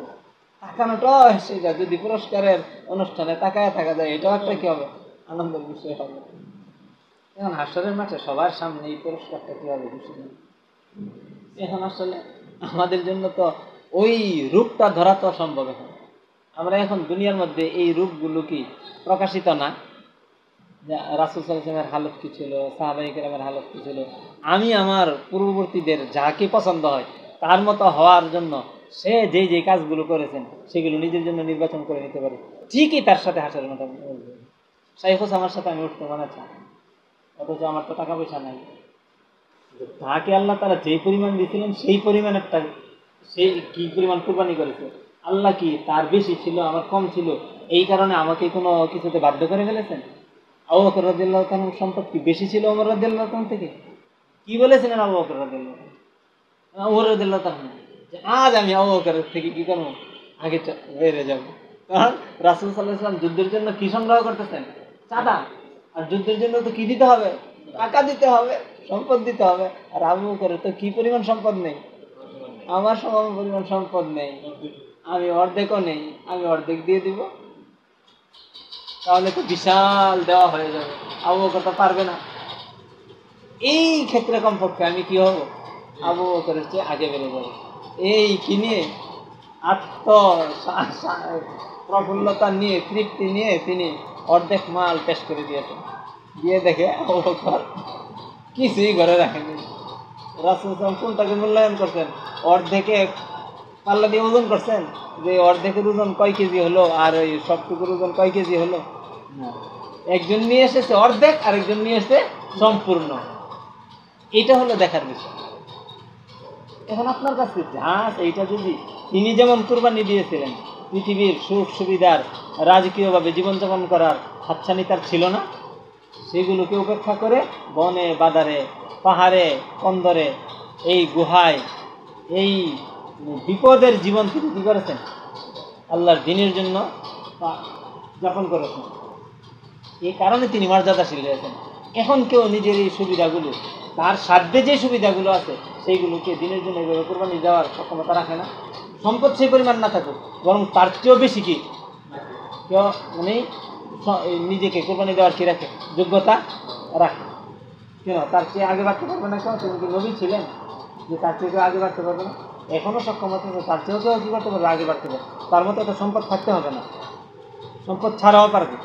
তাকানোটা সেটা যদি পুরস্কারের অনুষ্ঠানে তাকায় থাকা যায়, এটাও একটা কি হবে? আনন্দের বিষয় হবে। এখন হাসরের মাঠে সবার সামনে এই পুরস্কারটা কি হবে? খুশি নেই। এখন আসলে আমাদের জন্য তো ওই রূপটা ধরা তো অসম্ভব এখন। আমরা এখন দুনিয়ার মধ্যে এই রূপগুলো কি প্রকাশিত না? যে রাসুল সাল্লামের হালত কি ছিল? সাহাবাহিক রামের হালত কি ছিল? আমি আমার পূর্ববর্তীদের যাকে পছন্দ হয়, তার মতো হওয়ার জন্য সে যেই যেই কাজগুলো করেছেন, সেগুলো নিজের জন্য নির্বাচন করে নিতে পারে। ঠিকই তার সাথে হাসার মতো সাইফুস আমার সাথে আমি উঠতে মনে অথচ আমার তো টাকা পয়সা নাই। তাকে আল্লাহ তারা যেই পরিমাণ দিয়েছিলেন, সেই পরিমাণ একটা সেই কি পরিমাণ কোরবানি করেছে? আল্লাহ কি তার বেশি ছিল, আমার কম ছিল? এই কারণে আমাকে কোনো কিছুতে বাধ্য করে ফেলেছেন? আবু বকর রাদিয়াল্লাহু তাআলার সম্পদ কি বেশি ছিল ওমর রাদিয়াল্লাহু তাআলা থেকে? কি বলেছিলেন আবু বকর তাআলা? ওমর রাদিয়াল্লাহু তাআলা যে আজ আমি আবু বকরের থেকে কি করব? আগে বেড়ে যাব। কারণ রাসূল সাল্লাল্লাহু আলাইহি যুদ্ধের জন্য কি সংগ্রহ করতেছেন? চাঁদা। আর যুদ্ধের জন্য তো কি দিতে হবে? টাকা দিতে হবে, সম্পদ দিতে হবে। আর আবু বকরের তো কি পরিমাণ সম্পদ নেই? আমার সমান পরিমাণ সম্পদ নেই। আমি অর্ধেকও নেই। আমি অর্ধেক দিয়ে দিব। তাহলে তো বিশাল দেওয়া হয়ে যাবে। আবু বকর তো পারবে না। এই ক্ষেত্রে কমপক্ষে আমি কি হব? আবু বকরের চেয়ে আগে বেড়ে যাব এই কি নিয়ে? আত্ম প্রফুল্লতা নিয়ে, তৃপ্তি নিয়ে তিনি অর্ধেক মাল পেশ করে দিয়েছেন। দিয়ে দেখে আবু বকর কিছুই ঘরে রাখেনি রাসুল কোনটাকে মূল্যায়ন করছেন? অর্ধেকে পাল্লা দিয়ে ওজন করছেন? যে অর্ধেকের ওজন কয় কেজি হলো আর ওই সবটুকুর ওজন কয় কেজি হলো? না একজন নিয়ে এসেছে অর্ধেক আর একজন নিয়ে এসেছে সম্পূর্ণ। এটা হলো দেখার বিষয়। এখন আপনার কাছে যা আছে এইটা যদি তিনি যেমন কুরবানি দিয়েছিলেন পৃথিবীর সুখ সুবিধার রাজকীয়ভাবে জীবনযাপন করার হাতছানি তার ছিল না? সেগুলোকে উপেক্ষা করে বনে বাদারে পাহাড়ে কন্দরে এই গুহায় এই বিপদের জীবন তিনি কী করেছেন? আল্লাহর দিনের জন্য যাপন করেছেন। এই কারণে তিনি মর্যাদাশীল হয়েছেন। এখন কেউ নিজের এই সুবিধাগুলো, তার সাধ্যে যে সুবিধাগুলো আছে, সেইগুলোকে দিনের জন্য এভাবে কোরবানি দেওয়ার সক্ষমতা রাখে না। সম্পদ সেই পরিমাণ না থাকুক, বরং তার চেয়েও বেশি কি? কেউ মানে স- এই নিজেকে কোরবানি দেওয়ার কি রাখে? যোগ্যতা রাখে। কেন? তার চেয়ে আগে বাড়তে পারবে না কেন তিনি কি নবী ছিলেন? যে তার চেয়ে কেউ আগে বাড়তে পারবে না? এখনও সক্ষমতা আছে তার চেয়েও কী করতে পারবে আগে বাড়তে পারবে তার মতো একটা সম্পদ থাকতে হবে না। সম্পদ ছাড়াও পারবে।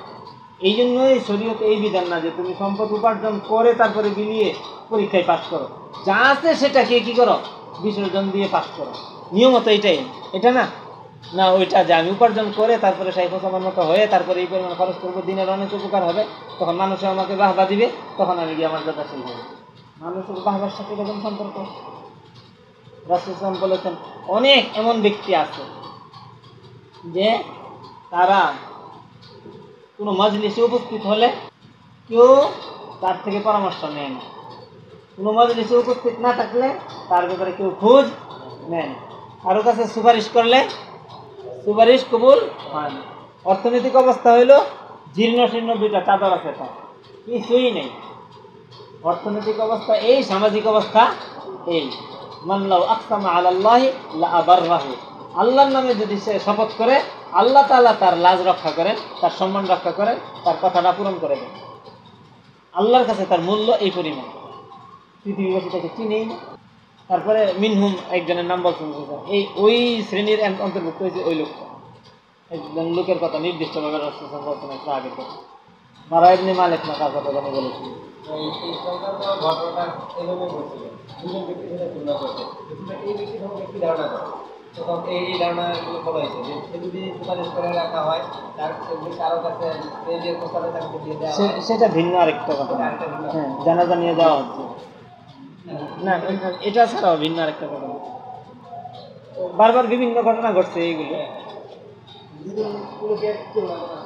এই জন্যই শরীয়তে এই বিধান না যে তুমি সম্পদ উপার্জন করে তারপরে বিলিয়ে পরীক্ষায় পাশ করো। যা আছে সেটাকে কি করো? বিসর্জন দিয়ে পাশ করো। নিয়মত এটাই। এটা না? না, ওইটা যে আমি উপার্জন করে তারপরে সাইফ আমার মতো হয়ে তারপরে এই পরিমাণ খরচ করব, দিনের অনেক উপকার হবে, তখন মানুষে আমাকে বাহবা দিবে, তখন আমি গিয়ে আমার যথাশীল হবে। মানুষের বাহবার সাথে এরকম সম্পর্ক? রাসুলাম বলেছেন, অনেক এমন ব্যক্তি আছে যে তারা কোনো মজলিসে উপস্থিত হলে কেউ তার থেকে পরামর্শ নেয় না। কোনো মজলিসে উপস্থিত না থাকলে তার ব্যাপারে কেউ খোঁজ নেয় না। কারও কাছে সুপারিশ করলে সুপারিশ কবুল হয় না। অর্থনৈতিক অবস্থা হইল জীর্ণ শীর্ণ দুইটা চাদর আছে তার, কিছুই নেই। অর্থনৈতিক অবস্থা এই, সামাজিক অবস্থা এই। আবাররাহু আল্লাহর নামে যদি সে শপথ করে, আল্লাহ তাআলা তার লাজ রক্ষা করেন, তার সম্মান রক্ষা করেন, তার কথাটা পূরণ করে দেন। আল্লাহর কাছে তার মূল্য এই পরিমাণ। পৃথিবীবাসী তাকে চিনেই না। তারপরে মিনহুম একজনের নাম বলছেন এই ওই শ্রেণির অন্তর্ভুক্ত হয়েছে ওই লোকটা। একজন লোকের কথা নির্দিষ্টভাবে রাসূল বলছেন একটু আগে থেকে মারা এমনি মালিক না কার কথা জানি দুজন ব্যক্তি সেটা তুলনা করছে এই ব্যক্তি সম্পর্কে কি ধারণা করে। তখন এই এই ধারণাগুলো বলা হয়েছে যে সে যদি সুপারিশ করে রাখা হয় তার কারও কাছে যে প্রস্তাবে তাকে দিয়ে দেওয়া সেটা ভিন্ন আরেকটা কথা। হ্যাঁ জানাজা নিয়ে যাওয়া হচ্ছে। না এটা- এটা ছাড়াও ভিন্ন আরেকটা কথা। বারবার বিভিন্ন ঘটনা ঘটছে এইগুলো। দুজনগুলোকে তুলনা করা।